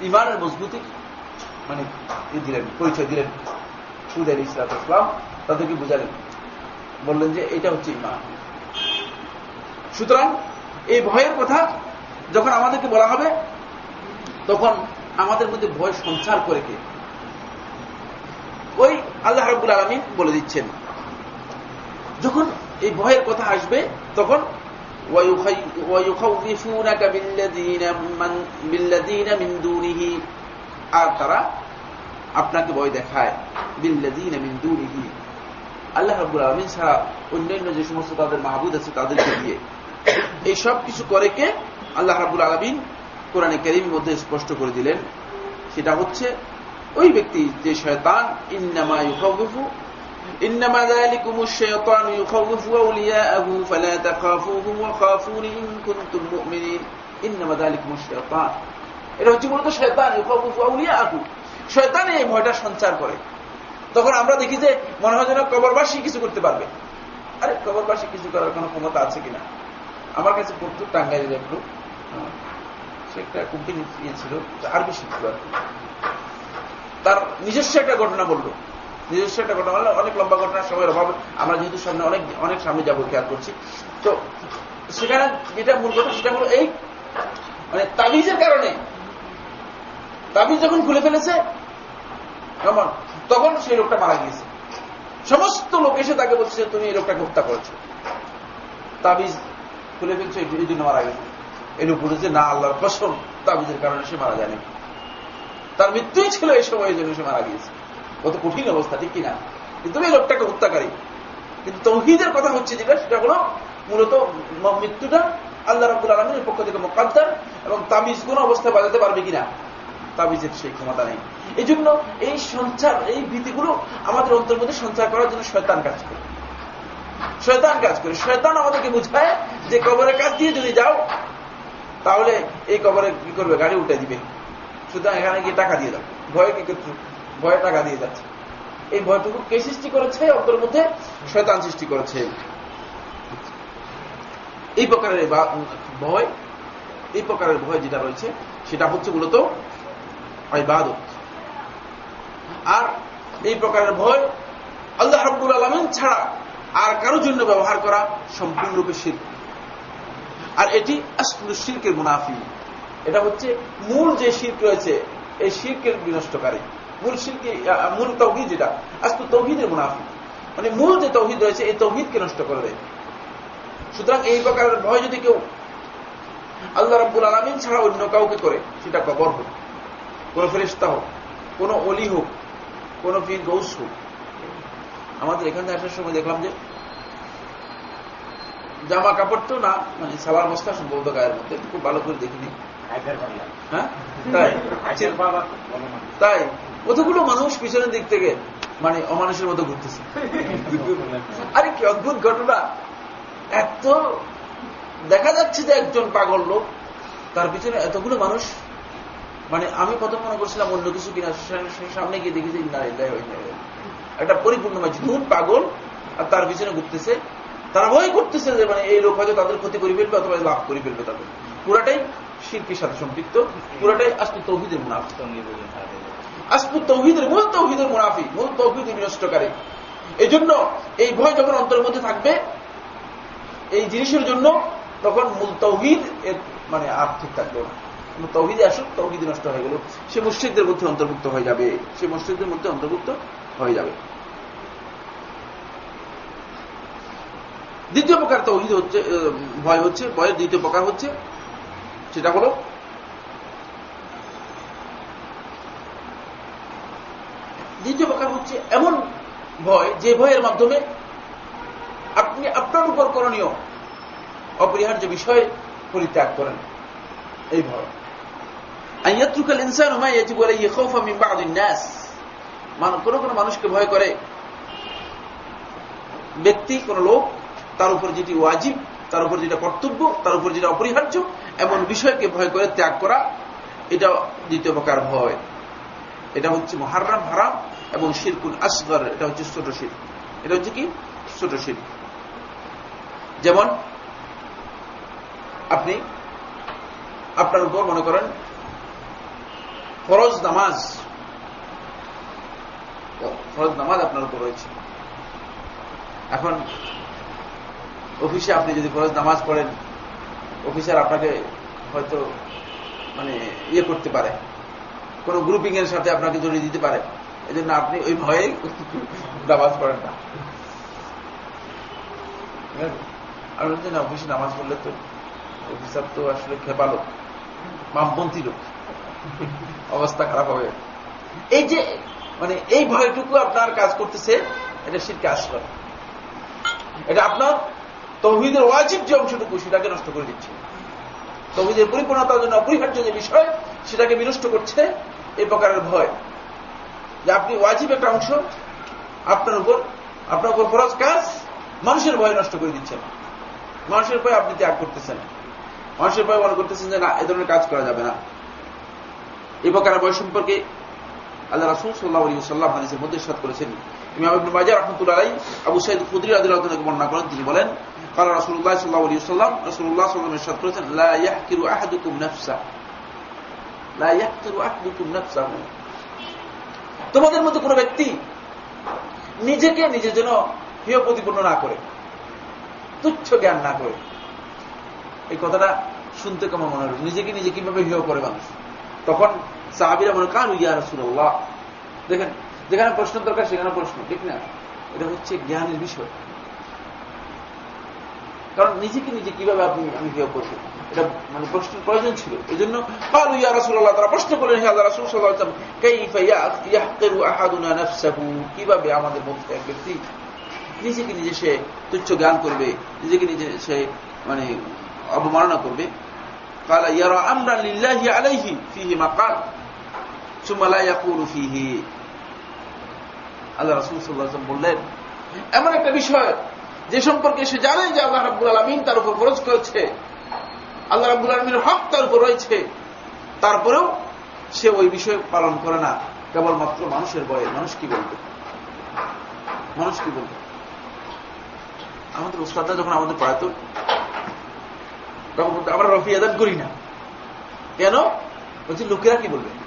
ইমানের মজবুতি মানে ই দিলেন, পরিচয় দিলেন সুদ আলী ইসলাম তাদেরকে বুঝালেন। বললেন যে এটা হচ্ছে ইমান। সুতরাং এই ভয়ের কথা যখন আমাদেরকে বলা হবে, তখন আমাদের মধ্যে ভয় সঞ্চার করে কে? ওই আল্লাহ রাবুল আলমিন বলে দিচ্ছেন। যখন এই ভয়ের কথা আসবে, তখন আর তারা আপনাকে ভয় দেখায় বিল্লাদিন আল্লাহ রাবুল আলমিন ছাড়া অন্যান্য যে সমস্ত তাদের মাহবুদ আছে তাদেরকে দিয়ে এই সব কিছু করে কে? আল্লাহ রাবুল আলমিন কোরআনে করিম মধ্যে স্পষ্ট করে দিলেন। সেটা হচ্ছে ওই ব্যক্তি যে শয়তান ইন্নামা ইউখাউফু إنما ذلكم الشيطان يخوف أولياءه فلا تخافوهم وخافون إن كنتم مؤمنين إنما ذلكم الشيطان এটা হচ্ছে মূলত শয়তান ইউখাউফু আউলিয়াহু শয়তান এই ভয়টা সঞ্চার করে তখন আমরা দেখি যে মনে হয় যেন কবরবাসী কিছু করতে পারবে আরে কবরবাসী কিছু করার কোনো ক্ষমতা আছে কিনা আমার কাছে পড়তো টাঙ্গাইলে একটু সে একটা কোম্পানি ছিল আরবি শিখতো আর তার নিজস্ব একটা ঘটনা বলল। নিজস্ব একটা ঘটনা বলল, অনেক লম্বা ঘটনার সময়ের অভাবে। আমরা যেহেতু সামনে অনেক অনেক সামনে যাব, খেয়াল করছি। তো সেখানে যেটা মূল কথা, সেটা হলো এই মানে তাবিজের কারণে। তাবিজ যখন খুলে ফেলেছে তখন সেই লোকটা মারা গিয়েছে। সমস্ত লোক এসে তাকে বলছে তুমি এই লোকটাকে হত্যা করেছ। তাবিজ খুলে ফেলছো, এই জন্য মারা গেছে। এই উপরে যে না, আল্লাহর কসম, তাবিজের কারণে সে মারা যায়নি। তার মৃত্যুই ছিল এই সময়ের জন্য সে মারা গিয়েছে। কত কঠিন অবস্থা, ঠিক কিনা? কিন্তু এই লোকটাকে হত্যাকারী। কিন্তু তৌহিদের কথা হচ্ছে যেটা, সেটা হলো মূলত মৃত্যুটা আল্লাহ রাবুল আলমীর পক্ষ থেকে মোকাদ্দার এবং তাবিজ কোন অবস্থায় বাজাতে পারবে কিনা? তাবিজের সেই ক্ষমতা নেই। এই জন্য এই সঞ্চার, এই ভীতিগুলো আমাদের অন্তর মধ্যে সঞ্চার করার জন্য শয়তান কাজ করে। শয়তান কাজ করে। শয়তান আমাদেরকে বুঝায় যে কবরের কাজ দিয়ে যদি যাও, তাহলে এই কবরে কি করবে? গাড়ি উঠে দিবে। সুতরাং এখানে গিয়ে টাকা দিয়ে দাও। ভয়ে কি করছে? ভয়ে টাকা দিয়ে যাচ্ছে। এই ভয়টুকু কে সৃষ্টি করেছে? অন্তর মধ্যে শয়তান সৃষ্টি করেছে। এই প্রকারের ভয়, এই প্রকারের ভয় যেটা রয়েছে, সেটা হচ্ছে মূলত ইবাদত। আর এই প্রকারের ভয় আল্লাহ রব্বুল আলমিন ছাড়া আর কারও জন্য ব্যবহার করা সম্পূর্ণরূপে শিল্প আর এটি শির্কের মুনাফি এটা হচ্ছে মূল যে শির্ক রয়েছে, এই শির্কের বিনষ্টকারী। মূল শিল্পী মূল তৌহিদ যেটা, আজ তো তৌহিদের মুনাফি মানে মূল যে তৌহিদ রয়েছে, এই তৌহিদকে নষ্ট করে দেয় সুতরাং এই প্রকারের ভয় যদি কেউ আল্লাহ রব্বুল আলমিন ছাড়া অন্য কাউকে করে, সেটা কবর হোক, কোন ফেরিস্তা হোক, কোন অলি হোক, কোন পীর গৌস হোক আমাদের এখানে আসার সময় দেখলাম যে, জামা কাপড় তো না মানে সালার মস্তা সম্ভবত গায়ের মধ্যে, খুব ভালো করে দেখিনি। হ্যাঁ? তাই? তাই? কতগুলো মানুষ পিছনের দিক থেকে মানে অমানুষের মতো ঘুরতেছে। আরে কি অদ্ভুত ঘটনা। এত দেখা যাচ্ছে যে একজন পাগল লোক তার পিছনে এতগুলো মানুষ। মানে আমি প্রথম মনে করছিলাম অন্য কিছু কিনা সামনে গিয়ে দেখি যে না না একটা পরিপূর্ণ মজবুত পাগল আর তার পিছনে ঘুরতেছে। তারা ভয় করতেছে যে মানে এই লোক হয়তো তাদের ক্ষতি করে ফেলবে অথবা লাভ করে ফেলবে তাদের। পুরাটাই শিল্পীর সাথে সম্পৃক্ত। পুরাটাই আসলে তৌহিদের মুনাফি আসলে তৌহিদের মূল তৌহিদের মুনাফি মূল তৌহিদ বিনষ্টকারী। এই জন্য এই ভয় যখন অন্তরের মধ্যে থাকবে, এই জিনিসের জন্য তখন মূল তৌহিদ এর মানে আর ঠিক থাকল না। তৌহিদে আসুক, তৌহিদ নষ্ট হয়ে গেল। সে মুশ্রিকদের মধ্যে অন্তর্ভুক্ত হয়ে যাবে। সে মুশ্রিকদের মধ্যে অন্তর্ভুক্ত হয়ে যাবে। দ্বিতীয় প্রকার তৌহিদ হচ্ছে ভয় হচ্ছে, ভয়ের দ্বিতীয় প্রকার হচ্ছে সেটা হল দ্বিতীয় প্রকার হচ্ছে এমন ভয় যে ভয়ের মাধ্যমে আপনি আপনার উপর করণীয় অপরিহার্য বিষয় পরিত্যাগ করেন। এই ভয়। আইয়াত্রুকাল ইনসান হুমাই ইয়াজিব আলাইহি খাউফা মিন বা'দিন নাস। মান কোন কোন মানুষকে ভয় করে ব্যক্তি, কোন লোক, তার উপর যেটি ওয়াজিব তার উপর যেটা কর্তব্য, তার উপর যেটা অপরিহার্য, এমন বিষয়কে ভয় করে ত্যাগ করা, এটা দ্বিতীয় প্রকার ভয়। এটা হচ্ছে মহারাম হারাম এবং শিরকুল আসগর, এটা হচ্ছে ছোট শির। এটা হচ্ছে কি? ছোট শির। যেমন আপনি আপনার উপর মনে করেন, ফরজ নামাজ ফরজ নামাজ আপনার উপর রয়েছে। এখন অফিসে আপনি যদি ফরজ নামাজ পড়েন, অফিসার আপনাকে হয়তো মানে ইয়ে করতে পারে। কোন গ্রুপিং এর সাথে আপনাকে জড়িয়ে দিতে পারে। এই জন্য আপনি ওই ভয়ে নামাজ পড়েন না। অফিসে নামাজ পড়লে তো অফিসার তো আসলে খেপালো বামপন্থী লোক। অবস্থা খারাপ হবে। এই যে মানে এই ভয়টুকু আপনার কাজ করতেছে, এটা শীতকে আসবে এটা আপনার তৌহিদের ওয়াজিব যে অংশটুকু সেটাকে নষ্ট করে দিচ্ছে। তৌহিদের পরিপূর্ণতার জন্য অপরিহার্য যে বিষয়, সেটাকে বিনষ্ট করছে এই প্রকারের ভয়। যে আপনি ওয়াজিব একটা অংশ, আপনার উপর আপনার উপর ফরজ কাজ, মানুষের ভয় নষ্ট করে দিচ্ছেন মানুষের ভয় আপনি ত্যাগ করতেছেন। মানুষের ভয় মনে করতেছেন যে না, এ ধরনের কাজ করা যাবে না। এ প্রকারের ভয় সম্পর্কে আল্লাহ রাসুল সাল্লাহ আলী সাল্লাম হাদিসের মধ্যে সাত করেছেন। ইমাম ইবনে মাজাহ রাহমাতুল্লাহ আবু সাইদ খুদরি রাদিয়াল্লাহু বর্ণনা করেন, তিনি বলেন قال رسول الله صلى الله عليه কারণ রসুল্লাহ সাল্লাহ আলী সাল্লাম রসুল্লাহ সাল্লাম لا করেছেন লাহকিরু نفسه. لا লাহকিরু আহাদুকুম نفسه. তোমাদের মধ্যে কোনো ব্যক্তি নিজেকে নিজের জন্য হেয় প্রতিপন্ন না করে, তুচ্ছ জ্ঞান না করে। এই কথাটা শুনতে কেমন মনে হল? নিজেকে নিজে কীভাবে হেয় করে মানুষ? তখন সাহাবিরা মনে কার ইয়া রসুল্লাহ দেখেন, যেখানে প্রশ্ন দরকার সেখানে প্রশ্ন, ঠিক না? এটা হচ্ছে জ্ঞানের বিষয়। কারণ নিজেকে নিজে কীভাবে আপনি আমি কেউ করব এটা মানে প্রশ্নের প্রয়োজন ছিল। এই জন্য তারা প্রশ্ন করলেন কীভাবে আমাদের মধ্যে এক ব্যক্তি নিজেকে নিজে সে তুচ্ছ জ্ঞান করবে, নিজেকে নিজে সে মানে অবমাননা করবে? কালা আমরা লিল্লাহি আলাইহি ফিহি মাকাল ফিহি। আল্লাহ রাসুল সাল্লাহ বললেন, এমন একটা বিষয় যে সম্পর্কে সে জানে যে আল্লাহ রাব্বুল আলামিন তার উপর ফরজ করেছে, আল্লাহ রাব্বুল আলামিনের হক তার উপর রয়েছে, তারপরেও সে ওই বিষয় পালন করে না। কেবলমাত্র মানুষের ভয়ে। মানুষ কি বলবে? মানুষ কি বলবে? আমাদের উস্তাদরা যখন আমাদের পড়াতো, তখন আমরা রফি আদান করি না। কেন? বলছি, লোকেরা কি বলবে?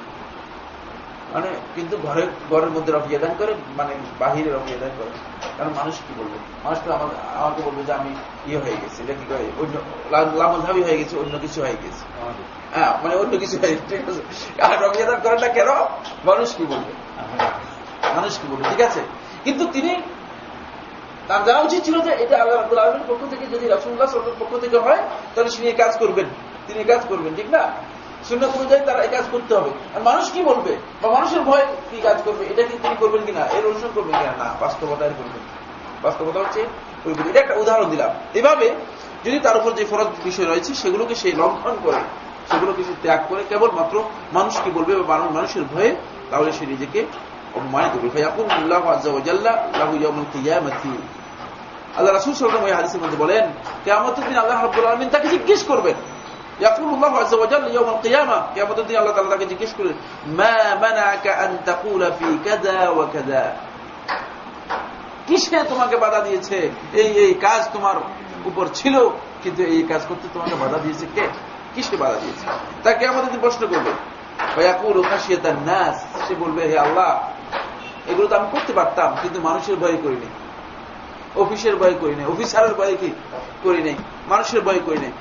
মানে কিন্তু ঘরে ঘরের মধ্যে রফি আদান করে মানে বাহিরে রফি আদান করে। কারণ মানুষ কি বলবে? মানুষ তো আমাকে বলবে যে আমি ইয়ে হয়ে গেছি এটা কি করে অন্য লামধাবি হয়ে গেছে অন্য কিছু হয়ে গেছে। হ্যাঁ মানে অন্য কিছু হয়ে গেছে ঠিক আছে। আর রফি আদান করে না কেন? মানুষ কি বলবে? মানুষ কি বলবে? ঠিক আছে? কিন্তু তিনি তার জানা উচিত ছিল যে এটা আল্লাহ আব্দুল আলমের পক্ষ থেকে যদি রাসুল্লাহ সাল্লার পক্ষ থেকে হয় তাহলে তিনি কাজ করবেন। তিনি কাজ করবেন ঠিক না? সুন্নত অনুযায়ী তারা এই কাজ করতে হবে। আর মানুষ কি বলবে? বা মানুষের ভয় কি কাজ করবে? এটা কি তিনি করবেন কিনা? এর অনুসরণ করবেন কিনা? না, বাস্তবতা করবেন বাস্তবতা হচ্ছে এটা একটা উদাহরণ দিলাম। এভাবে যদি তার উপর যে ফরজ বিষয় রয়েছে, সেগুলোকে সে লঙ্ঘন করে, সেগুলোকে সে ত্যাগ করে কেবলমাত্র মানুষকে বলবে বা মানুষের ভয়ে, তাহলে সে নিজেকে অপমানিত করবে। ফায়াকুল আল্লাহ আজ্জা ওয়াজাল্লা লাহু আল্লাহ রাসূল সাল্লাল্লাহু আলাইহি হাদিসের মধ্যে বলেন, কিয়ামতের দিন আল্লাহ রাব্বুল আলামিন তাকে জিজ্ঞেস করবেন জিজ্ঞেস করেন কিসে তোমাকে বাধা দিয়েছে? এই এই কাজ তোমার উপর ছিল, কিন্তু এই কাজ করতে তোমাকে বাধা দিয়েছে কে? কিসে বাধা দিয়েছে? তাকে আমাদের দিন প্রশ্ন করবে ইয়াকুল খাশিয়াতান সে বলবে, হে আল্লাহ, এগুলো তো আমি করতে পারতাম, কিন্তু মানুষের ভয় করিনি। অফিসের ভয় করি নাই অফিসারের ভয় কি? করি নাই মানুষের ভয় করি নাই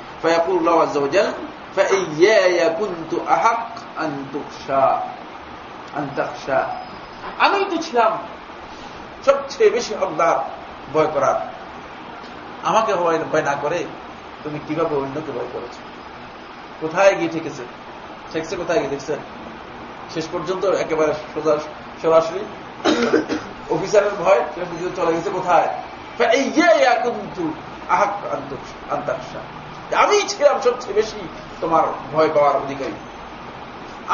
আমি তো ছিলাম সবচেয়ে বেশি হকদার, ভয় করার। আমাকে ভয় না করে তুমি কীভাবে অন্যকে ভয় করেছ? কোথায় গিয়ে ঠেকেছে? ঠেকছে কোথায় গিয়ে দেখছেন? শেষ পর্যন্ত একেবারে সোজা, সরাসরি অফিসারের ভয় চলে গেছে কোথায়? কিন্তু আহাক আন্তঃসা আমি ছিলাম সবচেয়ে বেশি তোমার ভয় পাওয়ার অধিকারী।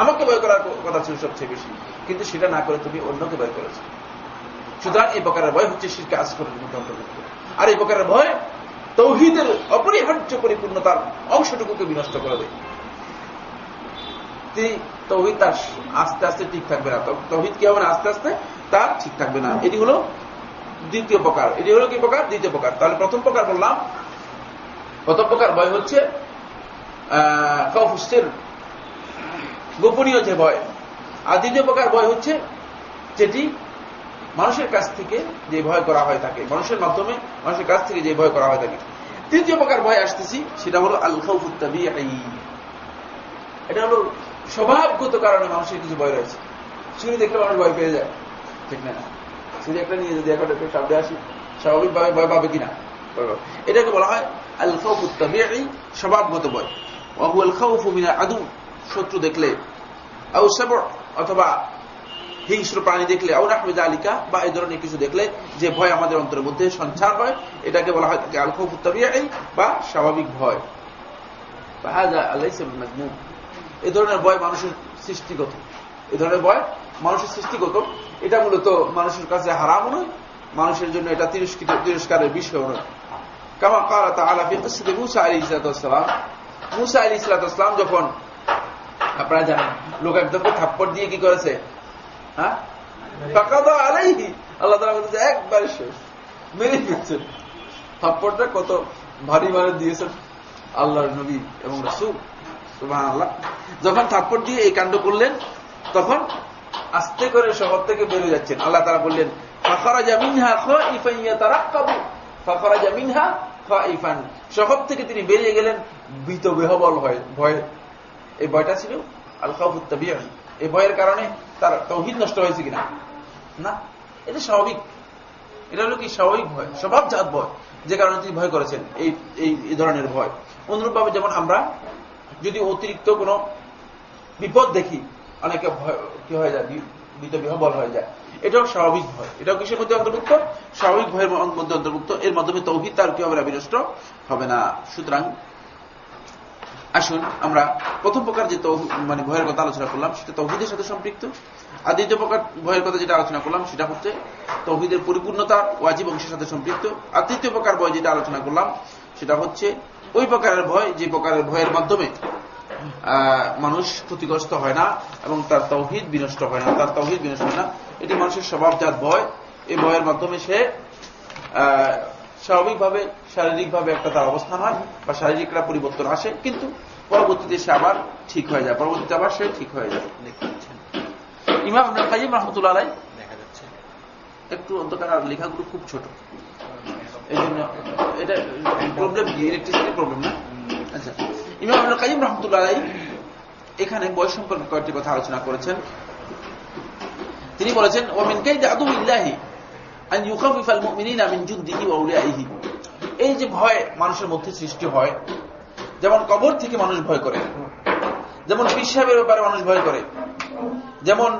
আমাকে ভয় করার কথা ছিল সবচেয়ে বেশি, কিন্তু সেটা না করে তুমি অন্যকে ভয় করেছ। সুতরাং এই প্রকারের ভয় হচ্ছে শিরকে আজকরের মধ্যে আর এই প্রকারের ভয় তৌহিদের অপরিহার্য পরিপূর্ণতার অংশটুকুকে বিনষ্ট করে দেয়। তিনি তৌহিদ তার আস্তে আস্তে ঠিক থাকবে না। তৌহিদ কি হবে না? আস্তে আস্তে তার ঠিক থাকবে না। এটি হলো দ্বিতীয় প্রকার। এটি হলো কি প্রকার? দ্বিতীয় প্রকার। তাহলে প্রথম প্রকার বললাম প্রথম প্রকার ভয় হচ্ছে কফুস্টের গোপনীয় যে ভয়। আর দ্বিতীয় প্রকার ভয় হচ্ছে যেটি মানুষের কাছ থেকে যে ভয় করা হয় থাকে মানুষের মাধ্যমে মানুষের কাছ থেকে যে ভয় করা হয় থাকে তৃতীয় প্রকার ভয় আসতেছি, সেটা হলো আল খাউফুত্তাবি এটা হলো স্বভাবগত কারণে মানুষের কিছু ভয় রয়েছে। চুরি দেখলে মানুষ ভয় পেয়ে যায়, ঠিক না? চুরি একটা নিয়ে যদি একটু সামনে আসি, স্বাভাবিকভাবে ভয় পাবে কিনা? এটাকে বলা হয় আল খাউফুত্তাবি স্বভাবগত ভয় ওয়াহু আল খাউফু মিনা আদু শত্রু দেখলে আউ অথবা হিংস্র প্রাণী দেখলে আউরাহমেদা আলিকা বা এই ধরনের কিছু দেখলে যে ভয় আমাদের অন্তরের মধ্যে সঞ্চার হয়, এটাকে বলা হয় আলফুত্তাবিয়াই বা স্বাভাবিক ভয়। এই ধরনের ভয় মানুষের সৃষ্টিগত। এই ধরনের ভয় মানুষের সৃষ্টিগত। এটা মূলত মানুষের কাছে হারাম নয়, মানুষের জন্য এটা তিরস্কৃত তিরস্কারের বিষয় নয়। কামা কারা তা আলাফি মুসা আলী ইসলাতাম মুসা আলী ইসলাতাম যখন, আপনারা জানেন দিয়ে কি করেছে? হ্যাঁ? আলাইহি, আল্লাহ তালা বলতেছে, একবারে শেষ, মেরে ফেলছেন কত ভারী মারে দিয়েছেন আল্লাহর নবী এবং রসুল আল্লাহ যখন থাপ্পড় দিয়ে এই কাণ্ড করলেন, তখন আস্তে করে শহর থেকে বেরিয়ে যাচ্ছেন। আল্লাহ তারা বললেন ফাখরা জামিনহা কাবু ফাখরা জামিনহা খ ইফান শহর থেকে তিনি বেরিয়ে গেলেন ভীত বেহবল হয় ভয়। এই ভয়টা ছিল আল খাউফুত্তাবিয়া এই ভয়ের কারণে তার তৌহিদ নষ্ট হয়েছে কিনা? না, এটা স্বাভাবিক। এটা হলো কি স্বাভাবিক ভয়, স্বভাবজাত ভয়, যে কারণে তিনি ভয় করেছেন এই এই ধরনের ভয়। অনুরূপভাবে যেমন আমরা যদি অতিরিক্ত কোনো বিপদ দেখি, অনেকে ভয়, কি হয়ে যায় বিত বিহবল হয়ে যায়। এটাও স্বাভাবিক ভয়। এটাও কিসের মধ্যে অন্তর্ভুক্ত? স্বাভাবিক ভয়ের মধ্যে অন্তর্ভুক্ত। এর মাধ্যমে তৌহিদ, তার কি হবে না বিনষ্ট হবে না। সুতরাং, আসুন আমরা প্রথম প্রকার যে মানে ভয়ের কথা আলোচনা করলাম, সেটা তৌহিদের সাথে সম্পৃক্ত। আর দ্বিতীয় প্রকার ভয়ের কথা যেটা আলোচনা করলাম, সেটা হচ্ছে তৌহিদের পরিপূর্ণতা, ওয়াজিব অংশের সাথে সম্পৃক্ত। আর তৃতীয় প্রকার ভয় যেটা আলোচনা করলাম, সেটা হচ্ছে ওই প্রকারের ভয়, যে প্রকারের ভয়ের মাধ্যমে মানুষ ক্ষতিগ্রস্ত হয় না এবং তার তৌহিদ বিনষ্ট হয় না। তার তৌহিদ বিনষ্ট হয় না। এটি মানুষের স্বভাবজাত ভয়। এই ভয়ের মাধ্যমে সে স্বাভাবিকভাবে শারীরিকভাবে একটা তার অবস্থান হয় বা শারীরিক একটা পরিবর্তন আসে কিন্তু পরবর্তীতে সে আবার ঠিক হয়ে যায়। পরবর্তীতে আবার সে ঠিক হয়ে যায়। ইমাম কাজিম রহমতুল্লাহ আলাই
দেখা যাচ্ছে।
একটু অন্ধকার আর লেখাগুলো খুব ছোট। এই জন্য এটা প্রবলেম কি ইলেকট্রিসিটি প্রবলেম না আচ্ছা। ইমাম আপনার কাজিম রহমতুল্লাহ এখানে বয়স সম্পর্কে কয়েকটি কথা আলোচনা করেছেন। তিনি বলেছেন, ওমিন কাইদ আদু ইল্লাহি আন মুমিনিনা মিন জুনদিহি ওয়া আউলিয়াইহি এই যে ভয় মানুষের মধ্যে সৃষ্টি হয়, যেমন কবর থেকে মানুষ ভয় করে, যেমন পিসাবের ব্যাপারে মানুষ ভয় করে, যেমন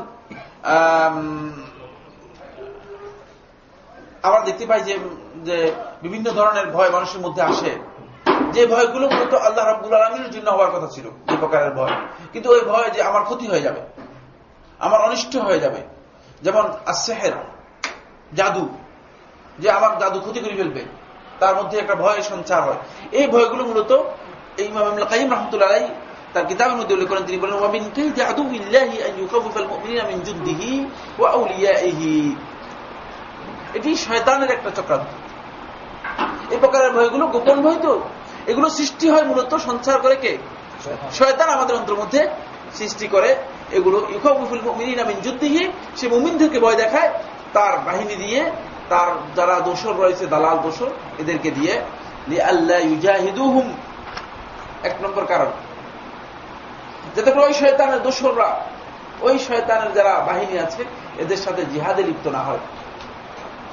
আমরা দেখতে পাই যে বিভিন্ন ধরনের ভয় মানুষের মধ্যে আসে। যে ভয়গুলো মূলত আল্লাহ রাব্বুল আলমীর জন্য হওয়ার কথা ছিল, যে প্রকারের ভয়। কিন্তু ওই ভয় যে আমার ক্ষতি হয়ে যাবে, আমার অনিষ্ট হয়ে যাবে। যেমন আসেহের জাদু, যে আমার জাদু ক্ষতি করে ফেলবে, তার মধ্যে একটা ভয় সঞ্চার হয়। এই ভয়গুলো মূলত এই কাইম রহমতুল্লাহ তার কিতাবের মধ্যে উল্লেখ করেন, তিনি বলেন ওয়া আউলিয়াইহি। এটি শয়তানের একটা চক্রান্ত। এই প্রকারের ভয়গুলো গোপন ভয় তো। এগুলো সৃষ্টি হয় মূলত সঞ্চার করে কে? শয়তান। আমাদের অন্তর মধ্যে সৃষ্টি করে এগুলো। ইউখাফিফুল মুমিনিনা মিন জুদ্দিহি সে মুমিনদেরকে ভয় দেখায় তার বাহিনী দিয়ে তার যারা দোষর রয়েছে দালাল দোষর এদেরকে দিয়ে। আল্লাহ ইউজাহিদুহুম। এক নম্বর কারণ। যাতে করে ওই শয়তানের দোসররা ওই শয়তানের যারা বাহিনী আছে এদের সাথে জিহাদে লিপ্ত না হয়।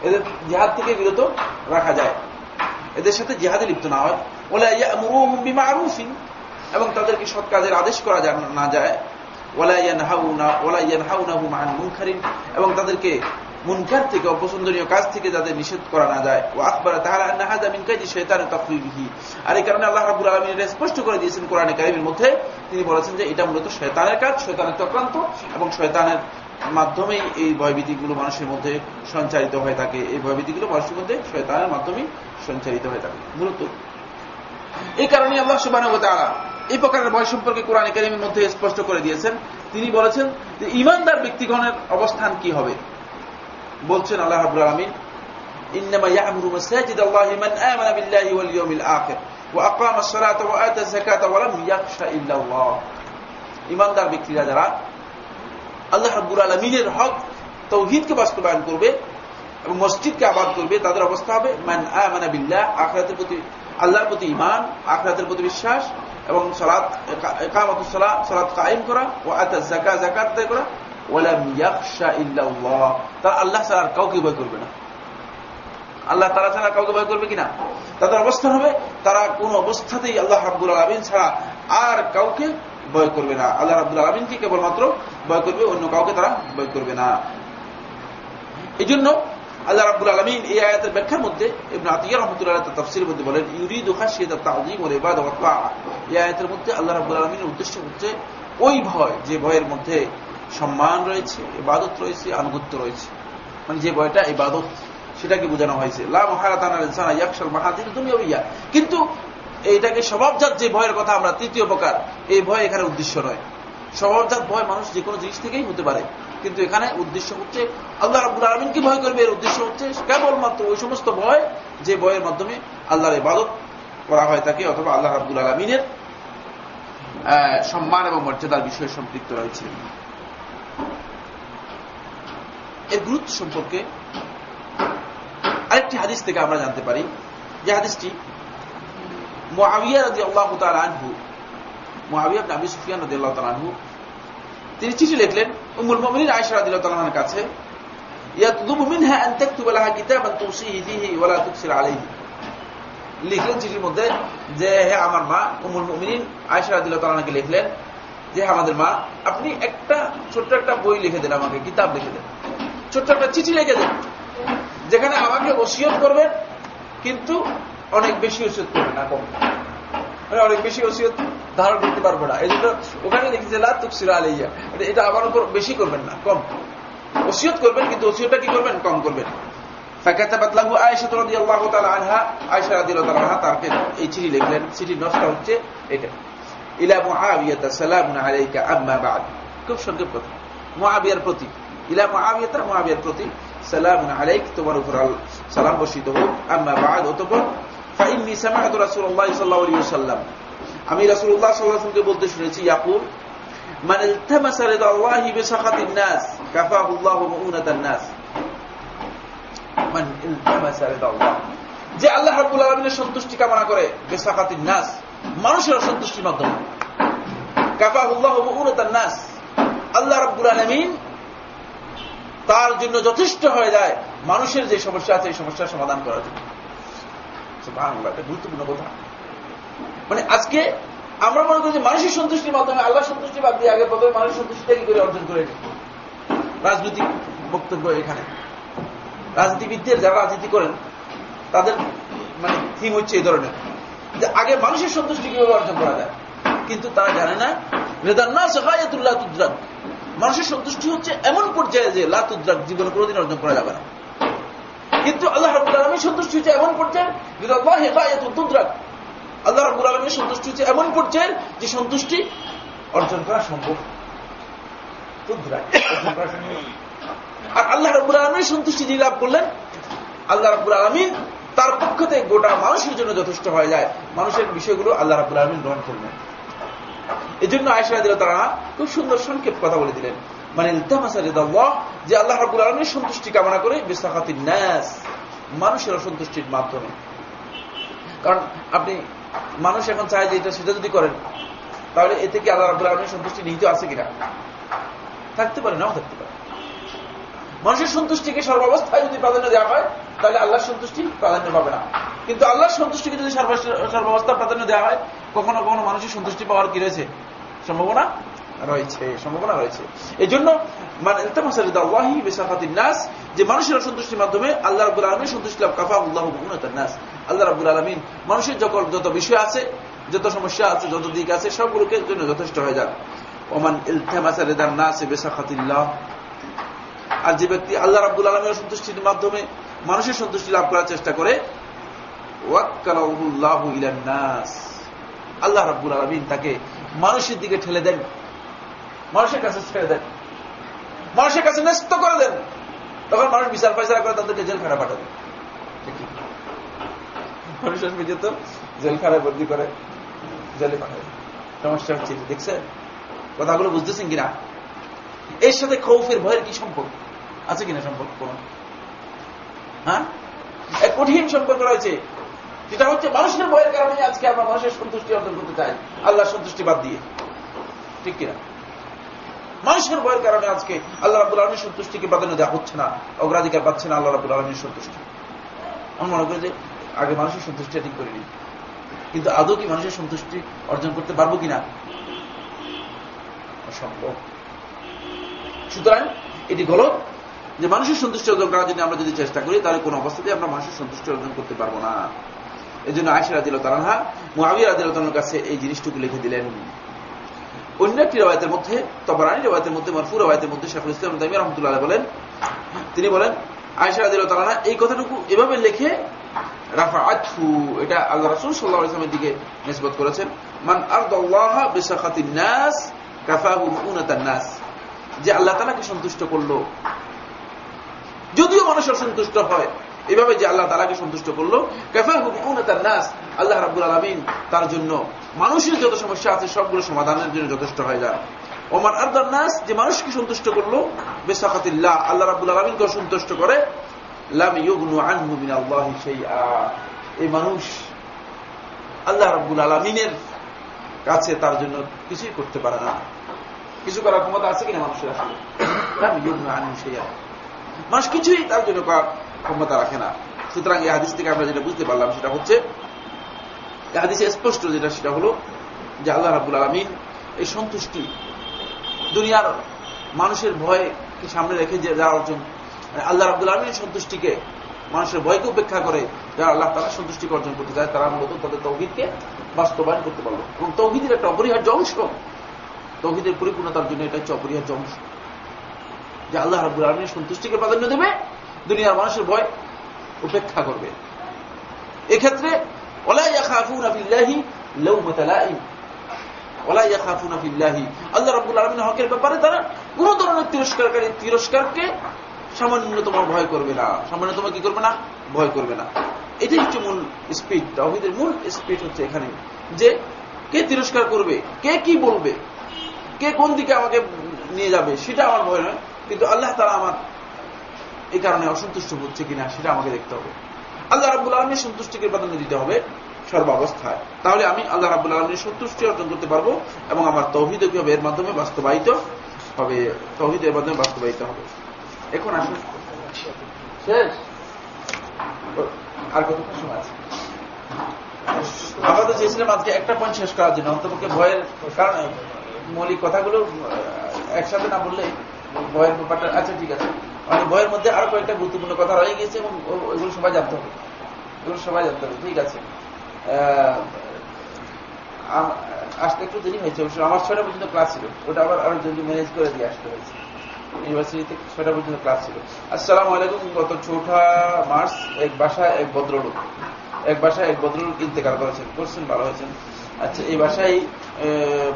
এদের জিহাদ থেকে বিরত রাখা যায়। এদের সাথে জিহাদে লিপ্ত না হয়। ওলা বিমা আরুফিন এবং তাদেরকে সৎ কাজের আদেশ করা না যায়। ওলা ইয়ান হাউনা ওলা ইয়ান হাউনাহু মান মুনখারিন এবং তাদেরকে মুনকার থেকে, অপছন্দনীয় কাজ থেকে যাদের নিষেধ করা না যায়। ও আকবর তাহারা নাহাজা কাজি শয়তান তফরিবিহি আর এই কারণে আল্লাহ রাব্বুল আলামিন এটা স্পষ্ট করে দিয়েছেন কোরআনে কারিমের মধ্যে। তিনি বলেছেন যে এটা মূলত শয়তানের কাজ, শয়তানের চক্রান্ত, এবং শয়তানের মাধ্যমেই এই ভয়ভীতিগুলো মানুষের মধ্যে সঞ্চারিত হয়ে থাকে। এই ভয়ভীতিগুলো মানুষের মধ্যে শয়তানের মাধ্যমেই সঞ্চারিত হয়ে থাকে। মূলত এই কারণে আল্লাহ তাআলা এই প্রকারের ভয় সম্পর্কে কোরআনে কারিমের মধ্যে স্পষ্ট করে দিয়েছেন। তিনি বলেছেন যে ইমানদার ব্যক্তিগণের অবস্থান কি হবে? বলছেন আল্লাহ রাব্বুল আলামিন মান ঈমানদার ব্যক্তিরা যারা আল্লাহ রাব্বুল আলামিনের হক, তৌহিদকে বাস্তবায়ন করবে এবং মসজিদকে আবাদ করবে, তাদের অবস্থা হবে, মান আমানা বিল্লাহ, আখিরাতের প্রতি আল্লাহর প্রতি ঈমান, আখিরাতের প্রতি বিশ্বাস এবং সালাত ইকামাতুস সালাত কায়েম করা, ওয়া আতা যাকাত যাকাত আদায় করা। ওয়ালাম তারা আল্লাহ ছাড়া কাউকে ভয় করবে না। আল্লাহ তারা ছাড়া কাউকে ভয় করবে কিনা? তাদের অবস্থান হবে, তারা কোন অবস্থাতেই আল্লাহ রাব্বুল আলামিন ছাড়া আর কাউকে ভয় করবে না। আল্লাহ রাব্বুল আলামিনকে কেবলমাত্র ভয় করবে, অন্য কাউকে তারা ভয় করবে না। এই জন্য আল্লাহ রাব্বুল আলামিন এই আয়াতের ব্যাখ্যার মধ্যে ইবনে আতিয়া রাহমাতুল্লাহ তার তাফসীরের মধ্যে বলেন, ইউরিদু খাশিয়াত তা'যীম ওয়াল ইবাদা ওয়াত তাআ এই আয়াতের মধ্যে আল্লাহ রাব্বুল আলামিনের উদ্দেশ্য হচ্ছে, ওই ভয়, যে ভয়ের মধ্যে সম্মান রয়েছে, ইবাদত রয়েছে, আনুগত্য রয়েছে। মানে যে ভয়টা ইবাদত, সেটাকে বোঝানো হয়েছে। কিন্তু এইটাকে স্বভাবজাত যে ভয়ের কথা আমরা, তৃতীয় প্রকার, এই ভয় এখানে উদ্দেশ্য নয়। স্বভাবজাত ভয় মানুষ যে কোনো জিনিস থেকেই হতে পারে। কিন্তু এখানে উদ্দেশ্য হচ্ছে আল্লাহ রাবুল আলমিনকে ভয় করবে? এর উদ্দেশ্য হচ্ছে কেবলমাত্র ওই সমস্ত ভয় যে ভয়ের মাধ্যমে আল্লাহর ইবাদত করা হয় থাকে অথবা আল্লাহ রাবুল আলমিনের সম্মান এবং মর্যাদার বিষয়ে সম্পৃক্ত রয়েছে। এর গুরুত্ব সম্পর্কে আরেকটি হাদিস থেকে আমরা জানতে পারি। যে হাদিসটি মহাবিয়া রাজি আল্লাহ আনহু মহাবিয়া আবি সুফিয়ান রাজি আল্লাহ আনহু তিনি চিঠি লিখলেন উমুল মমিনীর আয়সা রাদিল্লাহর কাছে লিখলেন চিঠির মধ্যে যে, হে আমার মা উমুল মমিনীন আয়সা রাদিল্লাহকে লিখলেন যে আমাদের মা, আপনি একটা ছোট্ট একটা বই লিখে দেন আমাকে, কিতাব লিখে দেন। ছোট্ট একটা চিঠি লিখে দেন, যেখানে আমাকে ওসিয়ত করবেন, কিন্তু অনেক বেশি ওষুধ করবেন না, কম। মানে অনেক বেশি ওসিয়ত ধারণ করতে পারবো না এই জন্য ওখানে লিখেছে তুকসিরা আলাইয়া এটা আমার উপর বেশি করবেন না কম ওসিয়ত করবেন কিন্তু ওসিয়তটা কি করবেন কম করবেন فكتبت له عائشة رضي الله تعالى عنها عائشة رضي الله تعالى عنها তারপরে এই চিঠি লিখলেন চিঠির নকশা হচ্ছে এটা ইলা মুআবিয়াতা সালামুন আলাইকা আম্মা বা'দ খুব সংক্ষেপ কথা মুআবিয়ার প্রতি ইলা মুআবিয়াতা মুআবিয়ার প্রতি সালামুন আলাইক তোমার উপর সালাম বর্ষিত হোক আম্মা বা'দ অতঃপর আমি আলাইহি ওয়াসাল্লামকে বলতে শুনেছি, ইয়াকুল, মান যে আল্লাহ রাব্বুল আলামিনের সন্তুষ্টি কামনা করে বিসাখাতিন নাস, মানুষের অসন্তুষ্টির মাধ্যমে। কাফাহু আল্লাহু মুউনাতান নাস। আল্লাহ রাব্বুল আলামিন তার জন্য যথেষ্ট হয়ে যায় মানুষের যে সমস্যা আছে, এই সমস্যার সমাধান করার জন্য। গুরুত্বপূর্ণ কথা। মানে আজকে আমরা মনে করি যে মানুষের সন্তুষ্টির মাধ্যমে আল্লাহ সন্তুষ্টি বাদ দিয়ে আগে প্রথমে মানুষের সন্তুষ্টিটা কি করে অর্জন করে রাজনৈতিক বক্তব্য এখানে। রাজনীতিবিদদের যারা রাজনীতি করেন, তাদের মানে থিম হচ্ছে এই ধরনের। যে আগে মানুষের সন্তুষ্টি কীভাবে অর্জন করা যায়? কিন্তু তারা জানে না রেদান্না সহায়তুল্লাহ তুদ্রাক। মানুষের সন্তুষ্টি হচ্ছে এমন পর্যায়ে যে লাতুদ্রাক জীবনে কোনোদিন অর্জন করা যাবে না। কিন্তু আল্লাহ রাবুল আলমীর সন্তুষ্টি হচ্ছে এমন পর্যায়ে যেটা আল্লাহ আল্লাহ রাবুল আলমীর সন্তুষ্টি হচ্ছে এমন পর্যায়ের যে সন্তুষ্টি অর্জন করা সম্ভব। আর আল্লাহ রাবুল আলমীর সন্তুষ্টি যিনি লাভ করলেন, আল্লাহ রাবুল আলমিন তার পক্ষ থেকে গোটা মানুষের জন্য যথেষ্ট হয়ে যায়। মানুষের বিষয়গুলো আল্লাহ রাবুল আলমিন গ্রহণ করলেন। এই জন্য আয়সা দিল তারা খুব সুন্দর সংক্ষেপ কথা বলে দিলেন। মানে যে আল্লাহ রাবুল আলমীর সন্তুষ্টি কামনা করে বিশাখাতি ন্যাস মানুষের অসন্তুষ্টির মাধ্যমে। কারণ আপনি, মানুষ এখন চায় যে এটা সেটা যদি করেন, তাহলে এতে কি আল্লাহ রাবুল আলমীর সন্তুষ্টি নিহিত আছে কিনা? থাকতে পারে, নাও থাকতে পারে। মানুষের সন্তুষ্টিকে সর্বাবস্থায় যদি প্রাধান্য দেওয়া হয়, তাহলে আল্লাহর সন্তুষ্টি প্রাধান্য পাবে না। কিন্তু আল্লাহর সন্তুষ্টিকে যদি সর্বাবস্থা প্রাধান্য দেওয়া হয়, কখনো কখনো মানুষের সন্তুষ্টি পাওয়ার কি রয়েছে? সম্ভাবনা রয়েছে, সম্ভাবনা রয়েছে। এই জন্য মানে নাস, যে মানুষের সন্তুষ্টির মাধ্যমে আল্লাহ রাবুল আলমীর সন্তুষ্টি লাভ কাফা উল্লাহ নাস আল্লাহ রাবুল আলমিন মানুষের যখন যত বিষয় আছে, যত সমস্যা আছে, যত দিক আছে, সবগুলোকে জন্য যথেষ্ট হয়ে যাক। ওমান ইলতামাসারিদার নাস বেসাখাতিল্লাহ আর যে ব্যক্তি আল্লাহ রাব্বুল আলমের সন্তুষ্টির মাধ্যমে মানুষের সন্তুষ্টি লাভ করার চেষ্টা করে আল্লাহ রাব্বুল আলমিন তাকে মানুষের দিকে ঠেলে দেন। মানুষের কাছে ছেড়ে দেন। মানুষের কাছে ন্যস্ত করে দেন। তখন মানুষ বিচার ফাইসারা করে তাদেরকে জেলখানা পাঠাবে। মানুষের নিজে তো জেলখানায় বন্দি করে, জেলে পাঠাবে। সমস্যা হচ্ছে দেখছেন? কথাগুলো বুঝতেছেন কিনা? এর সাথে খৌফের ভয়ের কি সম্পর্ক? আছে কিনা সম্পর্ক কোন? হ্যাঁ? এক কঠিন সম্পর্ক রয়েছে। যেটা হচ্ছে মানুষের ভয়ের কারণে আজকে আমরা মানুষের সন্তুষ্টি অর্জন করতে চাই। আল্লাহ সন্তুষ্টি বাদ দিয়ে। ঠিক কিনা? মানুষের ভয়ের কারণে আজকে আল্লাহ রাবুল আলমীর সন্তুষ্টিকে প্রাধান্য দেওয়া হচ্ছে না, অগ্রাধিকার পাচ্ছে না আল্লাহ রাবুল আলমীর সন্তুষ্টি। আমি মনে করি যে আগে মানুষের সন্তুষ্টি ঠিক করিনি। কিন্তু আদৌ কি মানুষের সন্তুষ্টি অর্জন করতে পারব কিনা? অসম্ভব। সুতরাং এটি গলত যে মানুষের সন্তুষ্টি অর্জন করার জন্য আমরা যদি চেষ্টা করি, তাহলে কোন অবস্থাতে আমরা মানুষের সন্তুষ্টি অর্জন করতে পারব না। এই জন্য আয়সা রাদিল তালানহা রাদিল তালার কাছে এই জিনিসটুকু লিখে দিলেন। অন্য একটি রবায়তের মধ্যে, তবরানি রবায়তের মধ্যে মরফু রবায়তের মধ্যে শেখুল ইসলাম তাইমি রহমতুল্লাহ বলেন, তিনি বলেন আয়সা রাদিল তালানহা এই কথাটুকু এভাবে লিখে রাফা আথু এটা আল্লাহ রাসুল সাল্লাহ ইসলামের দিকে নিসবত করেছেন, মান আরদাল্লাহ বিসাখাতিন নাস, কাফাহু নাস, যে আল্লাহ তালাকে সন্তুষ্ট করল। যদিও মানুষ অসন্তুষ্ট হয় এভাবে যে আল্লাহ তালাকে সন্তুষ্ট করল তার নাস, আল্লাহ রাবুল আলমিন তার জন্য মানুষের যত সমস্যা আছে সবগুলো সমাধানের জন্য যথেষ্ট হয়ে যায়। ওমান আর্দার নাস, যে মানুষকে সন্তুষ্ট করল, বেসাকাতিল্লাহ, আল্লাহ রাবুল আলমিনকে সন্তুষ্ট করে এই মানুষ আল্লাহ রাবুল আলমিনের কাছে তার জন্য কিছুই করতে পারে না। কিছু করার ক্ষমতা আছে কিনা মানুষের আসলে? মানুষ কিছুই তার জন্য ক্ষমতা রাখে না। সুতরাং এই হাদিস থেকে আমরা যেটা বুঝতে পারলাম সেটা হচ্ছে, এই হাদিসে স্পষ্ট যেটা, সেটা হলো যে আল্লাহ রাবুল আলমিন এই সন্তুষ্টি দুনিয়ার মানুষের ভয়কে সামনে রেখে যে যারা অর্জন আল্লাহ রাবুল আলমীর সন্তুষ্টিকে মানুষের ভয়কে উপেক্ষা করে যারা আল্লাহ তারা সন্তুষ্টিকে অর্জন করতে চায়, তারা মূলত তাদের তৌহিদকে বাস্তবায়ন করতে পারল এবং তৌহিদের একটা অপরিহার্য অংশ, তৌহিদের পরিপূর্ণতার জন্য এটা হচ্ছে অপরিহার্য অংশ। যে আল্লাহ রাবুল আলমীর সন্তুষ্টিকে প্রাধান্য দেবে দুনিয়ার মানুষের ভয় উপেক্ষা করবে। এক্ষেত্রে আল্লাহ রাবুল আলমিন হকের ব্যাপারে তারা কোন ধরনের তিরস্কারকারী তিরস্কারকে ভয় করবে না। কি করবে না? ভয় করবে না। এটাই হচ্ছে মূল স্পিড মূল স্পিড হচ্ছে এখানে। যে কে তিরস্কার করবে? কে কি বলবে? কে কোন দিকে আমাকে নিয়ে যাবে? সেটা আমার ভয় নয়। কিন্তু আল্লাহ তারা আমার এই কারণে অসন্তুষ্ট হচ্ছে কিনা সেটা আমাকে দেখতে হবে। আল্লাহ রাবুল আলমীর সন্তুষ্টিকে প্রাধান্য দিতে হবে সর্বাবস্থায়। তাহলে আমি আল্লাহ রাবুল আলমীর সন্তুষ্টি অর্জন করতে পারব এবং আমার তৌহিদ কি হবে এর মাধ্যমে বাস্তবায়িত হবে তৌহিদ এর মাধ্যমে বাস্তবায়িত হবে। এখন আসুন। শেষ? আর কতক্ষণ সময় আছে? আমরা তো চেয়েছিলাম আজকে একটা পয়েন্ট শেষ করার জন্য অন্তপক্ষে ভয়ের কারণে মৌলিক কথাগুলো একসাথে না বললে ভয়ের ব্যাপারটা আচ্ছা ঠিক আছে। মানে বইয়ের মধ্যে আরও কয়েকটা গুরুত্বপূর্ণ কথা রয়ে গেছে এবং ওইগুলো সবাই জানতে হবে। এগুলো সবাই জানতে হবে, ঠিক আছে। আসতে একটু দেরি হয়েছে, অবশ্য আমার ছয়টা পর্যন্ত ক্লাস ছিল। ওটা আবার আরও জলদি ম্যানেজ করে দিয়ে আসতে হয়েছে। ইউনিভার্সিটিতে ছয়টা পর্যন্ত ক্লাস ছিল। আসসালামু আলাইকুম, গত চৌঠা মার্চ, এক বাসায় এক ভদ্রলোক। এক বাসায় এক ভদ্রলোক ইন্তেকাল করেছেন। করছেন, ভালো হয়েছেন আচ্ছা এই বাসায়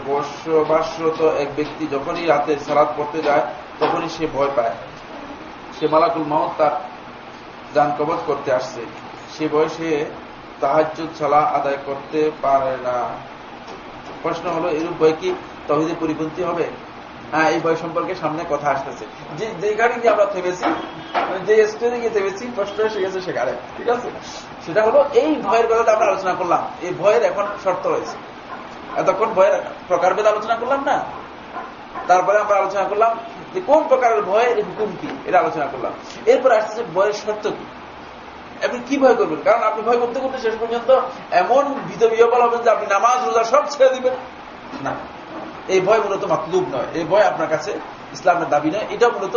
বসবাসরত এক ব্যক্তি যখনই রাতে সালাদ পড়তে যায়, তখনই সে ভয় পায়। সে মালাকুল মাউত তার যান কবজ করতে আসছে। সে বয়সে তাহাজ্জুদ ছালা আদায় করতে পারে না। প্রশ্ন হলো, এরূপ বই কি তহিদে পরিপন্থী হবে? হ্যাঁ এই বই সম্পর্কে সামনে কথা আসতেছে। যে গাড়ি দিয়ে আমরা থেমেছি মানে যে স্টেজে গিয়ে থেমেছি, প্রশ্ন এসে গেছে সেখানে, ঠিক আছে? সেটা হলো, এই ভয়ের কথাটা আমরা আলোচনা করলাম। এই ভয়ের এখন শর্ত রয়েছে। এতক্ষণ ভয়ের প্রকারভেদ আলোচনা করলাম না? তারপরে আমরা আলোচনা করলাম যে কোন প্রকারের ভয়ের হুকুম কি এটা আলোচনা করলাম। এরপর আসতেছে ভয়ের শর্ত কি? আপনি কি ভয় করবেন? কারণ আপনি ভয় করতে করতে শেষ পর্যন্ত এমন ভীত বিহবল হবেন যে আপনি নামাজ রোজা সব ছেড়ে দিবেন। না। এই ভয় মূলত মাতলুব নয়। এই ভয় আপনার কাছে ইসলামের দাবি নয়। এটা মূলত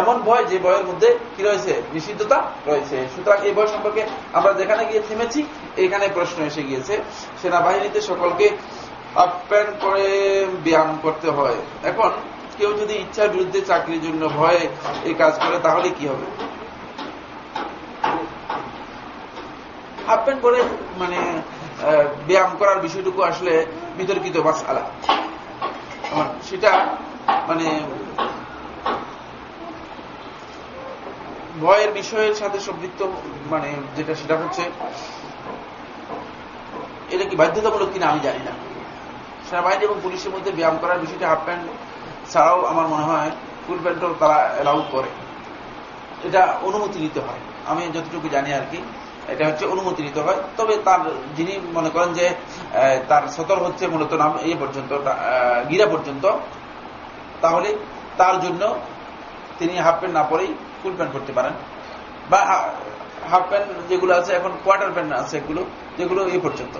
এমন ভয় যে ভয়ের মধ্যে কি রয়েছে? নিষিদ্ধতা রয়েছে। সুতরাং এই ভয় সম্পর্কে আমরা যেখানে গিয়ে থেমেছি, এখানে প্রশ্ন এসে গিয়েছে। সেনাবাহিনীতে সকলকে প্যান্ট করে ব্যায়াম করতে হয়। এখন কেউ যদি ইচ্ছার বিরুদ্ধে চাকরির জন্য ভয়ে এই কাজ করে, তাহলে কি হবে? হাফ প্যান্ট করে মানে ব্যায়াম করার বিষয়টুকু আসলে বিতর্কিত বাস আলা সেটা মানে ভয়ের বিষয়ের সাথে সম্পৃক্ত মানে যেটা সেটা হচ্ছে, এটা কি বাধ্যতামূলক কিনা আমি জানি না। সেনাবাহিনী এবং পুলিশের মধ্যে ব্যায়াম করার বিষয়টা হাফ প্যান্ট ছাড়াও আমার মনে হয় ফুল প্যান্টও তারা অ্যালাউ করে। এটা অনুমতি নিতে হয়। আমি যতটুকু জানি আর কি, এটা হচ্ছে অনুমতি নিতে হয়। তবে তার যিনি মনে করেন যে তার সতর হচ্ছে মূলত নাম এই পর্যন্ত গিরা পর্যন্ত, তাহলে তার জন্য তিনি হাফ প্যান্ট না পরেই ফুল প্যান্ট করতে পারেন। বা হাফ প্যান্ট যেগুলো আছে, এখন কোয়ার্টার প্যান্ট আছে এগুলো, যেগুলো এই পর্যন্ত।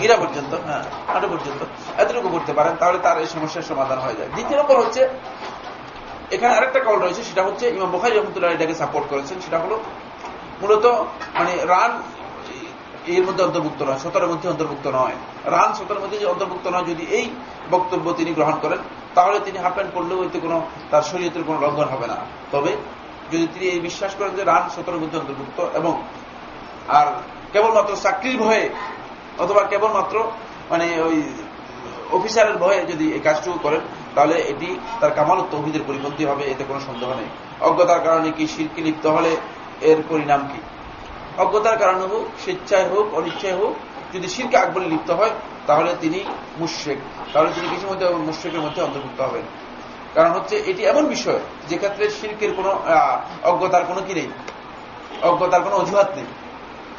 গিরা পর্যন্ত হ্যাঁ হাঁটু পর্যন্ত, এতটুকু করতে পারেন, তাহলে তার এই সমস্যার সমাধান হয়ে যায়। দ্বিতীয় নম্বর হচ্ছে, এখানে আরেকটা কল রয়েছে, সেটা হচ্ছে ইমাম বখারি রহমতুল্লাহ এটাকে সাপোর্ট করেছেন, সেটা হলো মূলত মানে রান এর মধ্যে অন্তর্ভুক্ত নয় সতের মধ্যে অন্তর্ভুক্ত নয়। রান সতের মধ্যে যে অন্তর্ভুক্ত নয়, যদি এই বক্তব্য তিনি গ্রহণ করেন, তাহলে তিনি হাফ প্যান্ট পড়লেও এতে কোনো, তার শরীয়তের কোনো লঙ্ঘন হবে না। তবে, যদি তিনি এই বিশ্বাস করেন যে রান সতের মধ্যে অন্তর্ভুক্ত এবং, আর কেবলমাত্র চাকরির ভয়ে অথবা কেবলমাত্র মানে ওই অফিসারের ভয়ে যদি এই কাজটুকু করেন, তাহলে এটি তার কামাল তৌহিদের পরিপন্থী হবে, এতে কোনো সন্দেহ নেই। অজ্ঞতার কারণে কি শিরকি লিপ্ত হলে এর পরিণাম কি? অজ্ঞতার কারণে হোক, স্বেচ্ছায় হোক, অনিচ্ছায় হোক, যদি শিরকে আকবরে লিপ্ত হয়, তাহলে তিনি মুশ্রেক। তাহলে তিনি কিছু মধ্যে মুশ্রেকের মধ্যে অন্তর্ভুক্ত হবেন। কারণ হচ্ছে, এটি এমন বিষয়, যে ক্ষেত্রে শিল্পের কোনো অজ্ঞতার কোনো কি নেই? অজ্ঞতার কোনো অজুহাত নেই।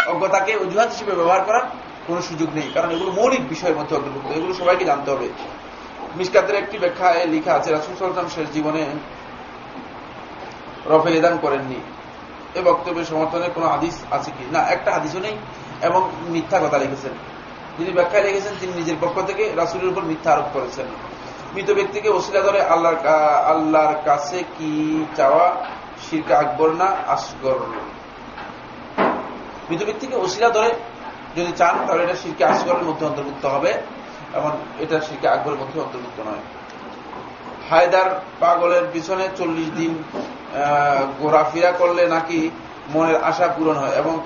অজ্ঞতাকে অজুহাত হিসেবে ব্যবহার করার কোনো সুযোগ নেই। কারণ এগুলো মৌলিক বিষয়ের মধ্যে অন্তর্ভুক্ত। এগুলো সবাইকে জানতে হবে। মিসকাতের একটি ব্যাখ্যায় লেখা আছে, রাসুল সাল্লাম শেষ জীবনে রফে এদান করেননি। এ বক্তব্যের সমর্থনে কোনো হাদিস আছে কি? না, একটা হাদিসও নেই এবং মিথ্যা কথা লিখেছেন। যিনি ব্যাখ্যায় লিখেছেন, তিনি নিজের পক্ষ থেকে রাসুলের উপর মিথ্যা আরোপ করেছেন। মৃত ব্যক্তিকে ওসিলা ধরে আল্লাহর আল্লাহর কাছে কি চাওয়া? শিরকা আকবর না আসগর? মৃত ব্যক্তিকে ওসিলা ধরে যদি চান, তাহলে এটা শিরকে আসগরের মধ্যে অন্তর্ভুক্ত হবে। এবং এটা শিরকে আকবরের মধ্যে অন্তর্ভুক্ত নয়। হায়দার পাগলের পিছনে চল্লিশ দিন ঘোরাফেরা করলে নাকি মনের আশা পূরণ হয়। এবং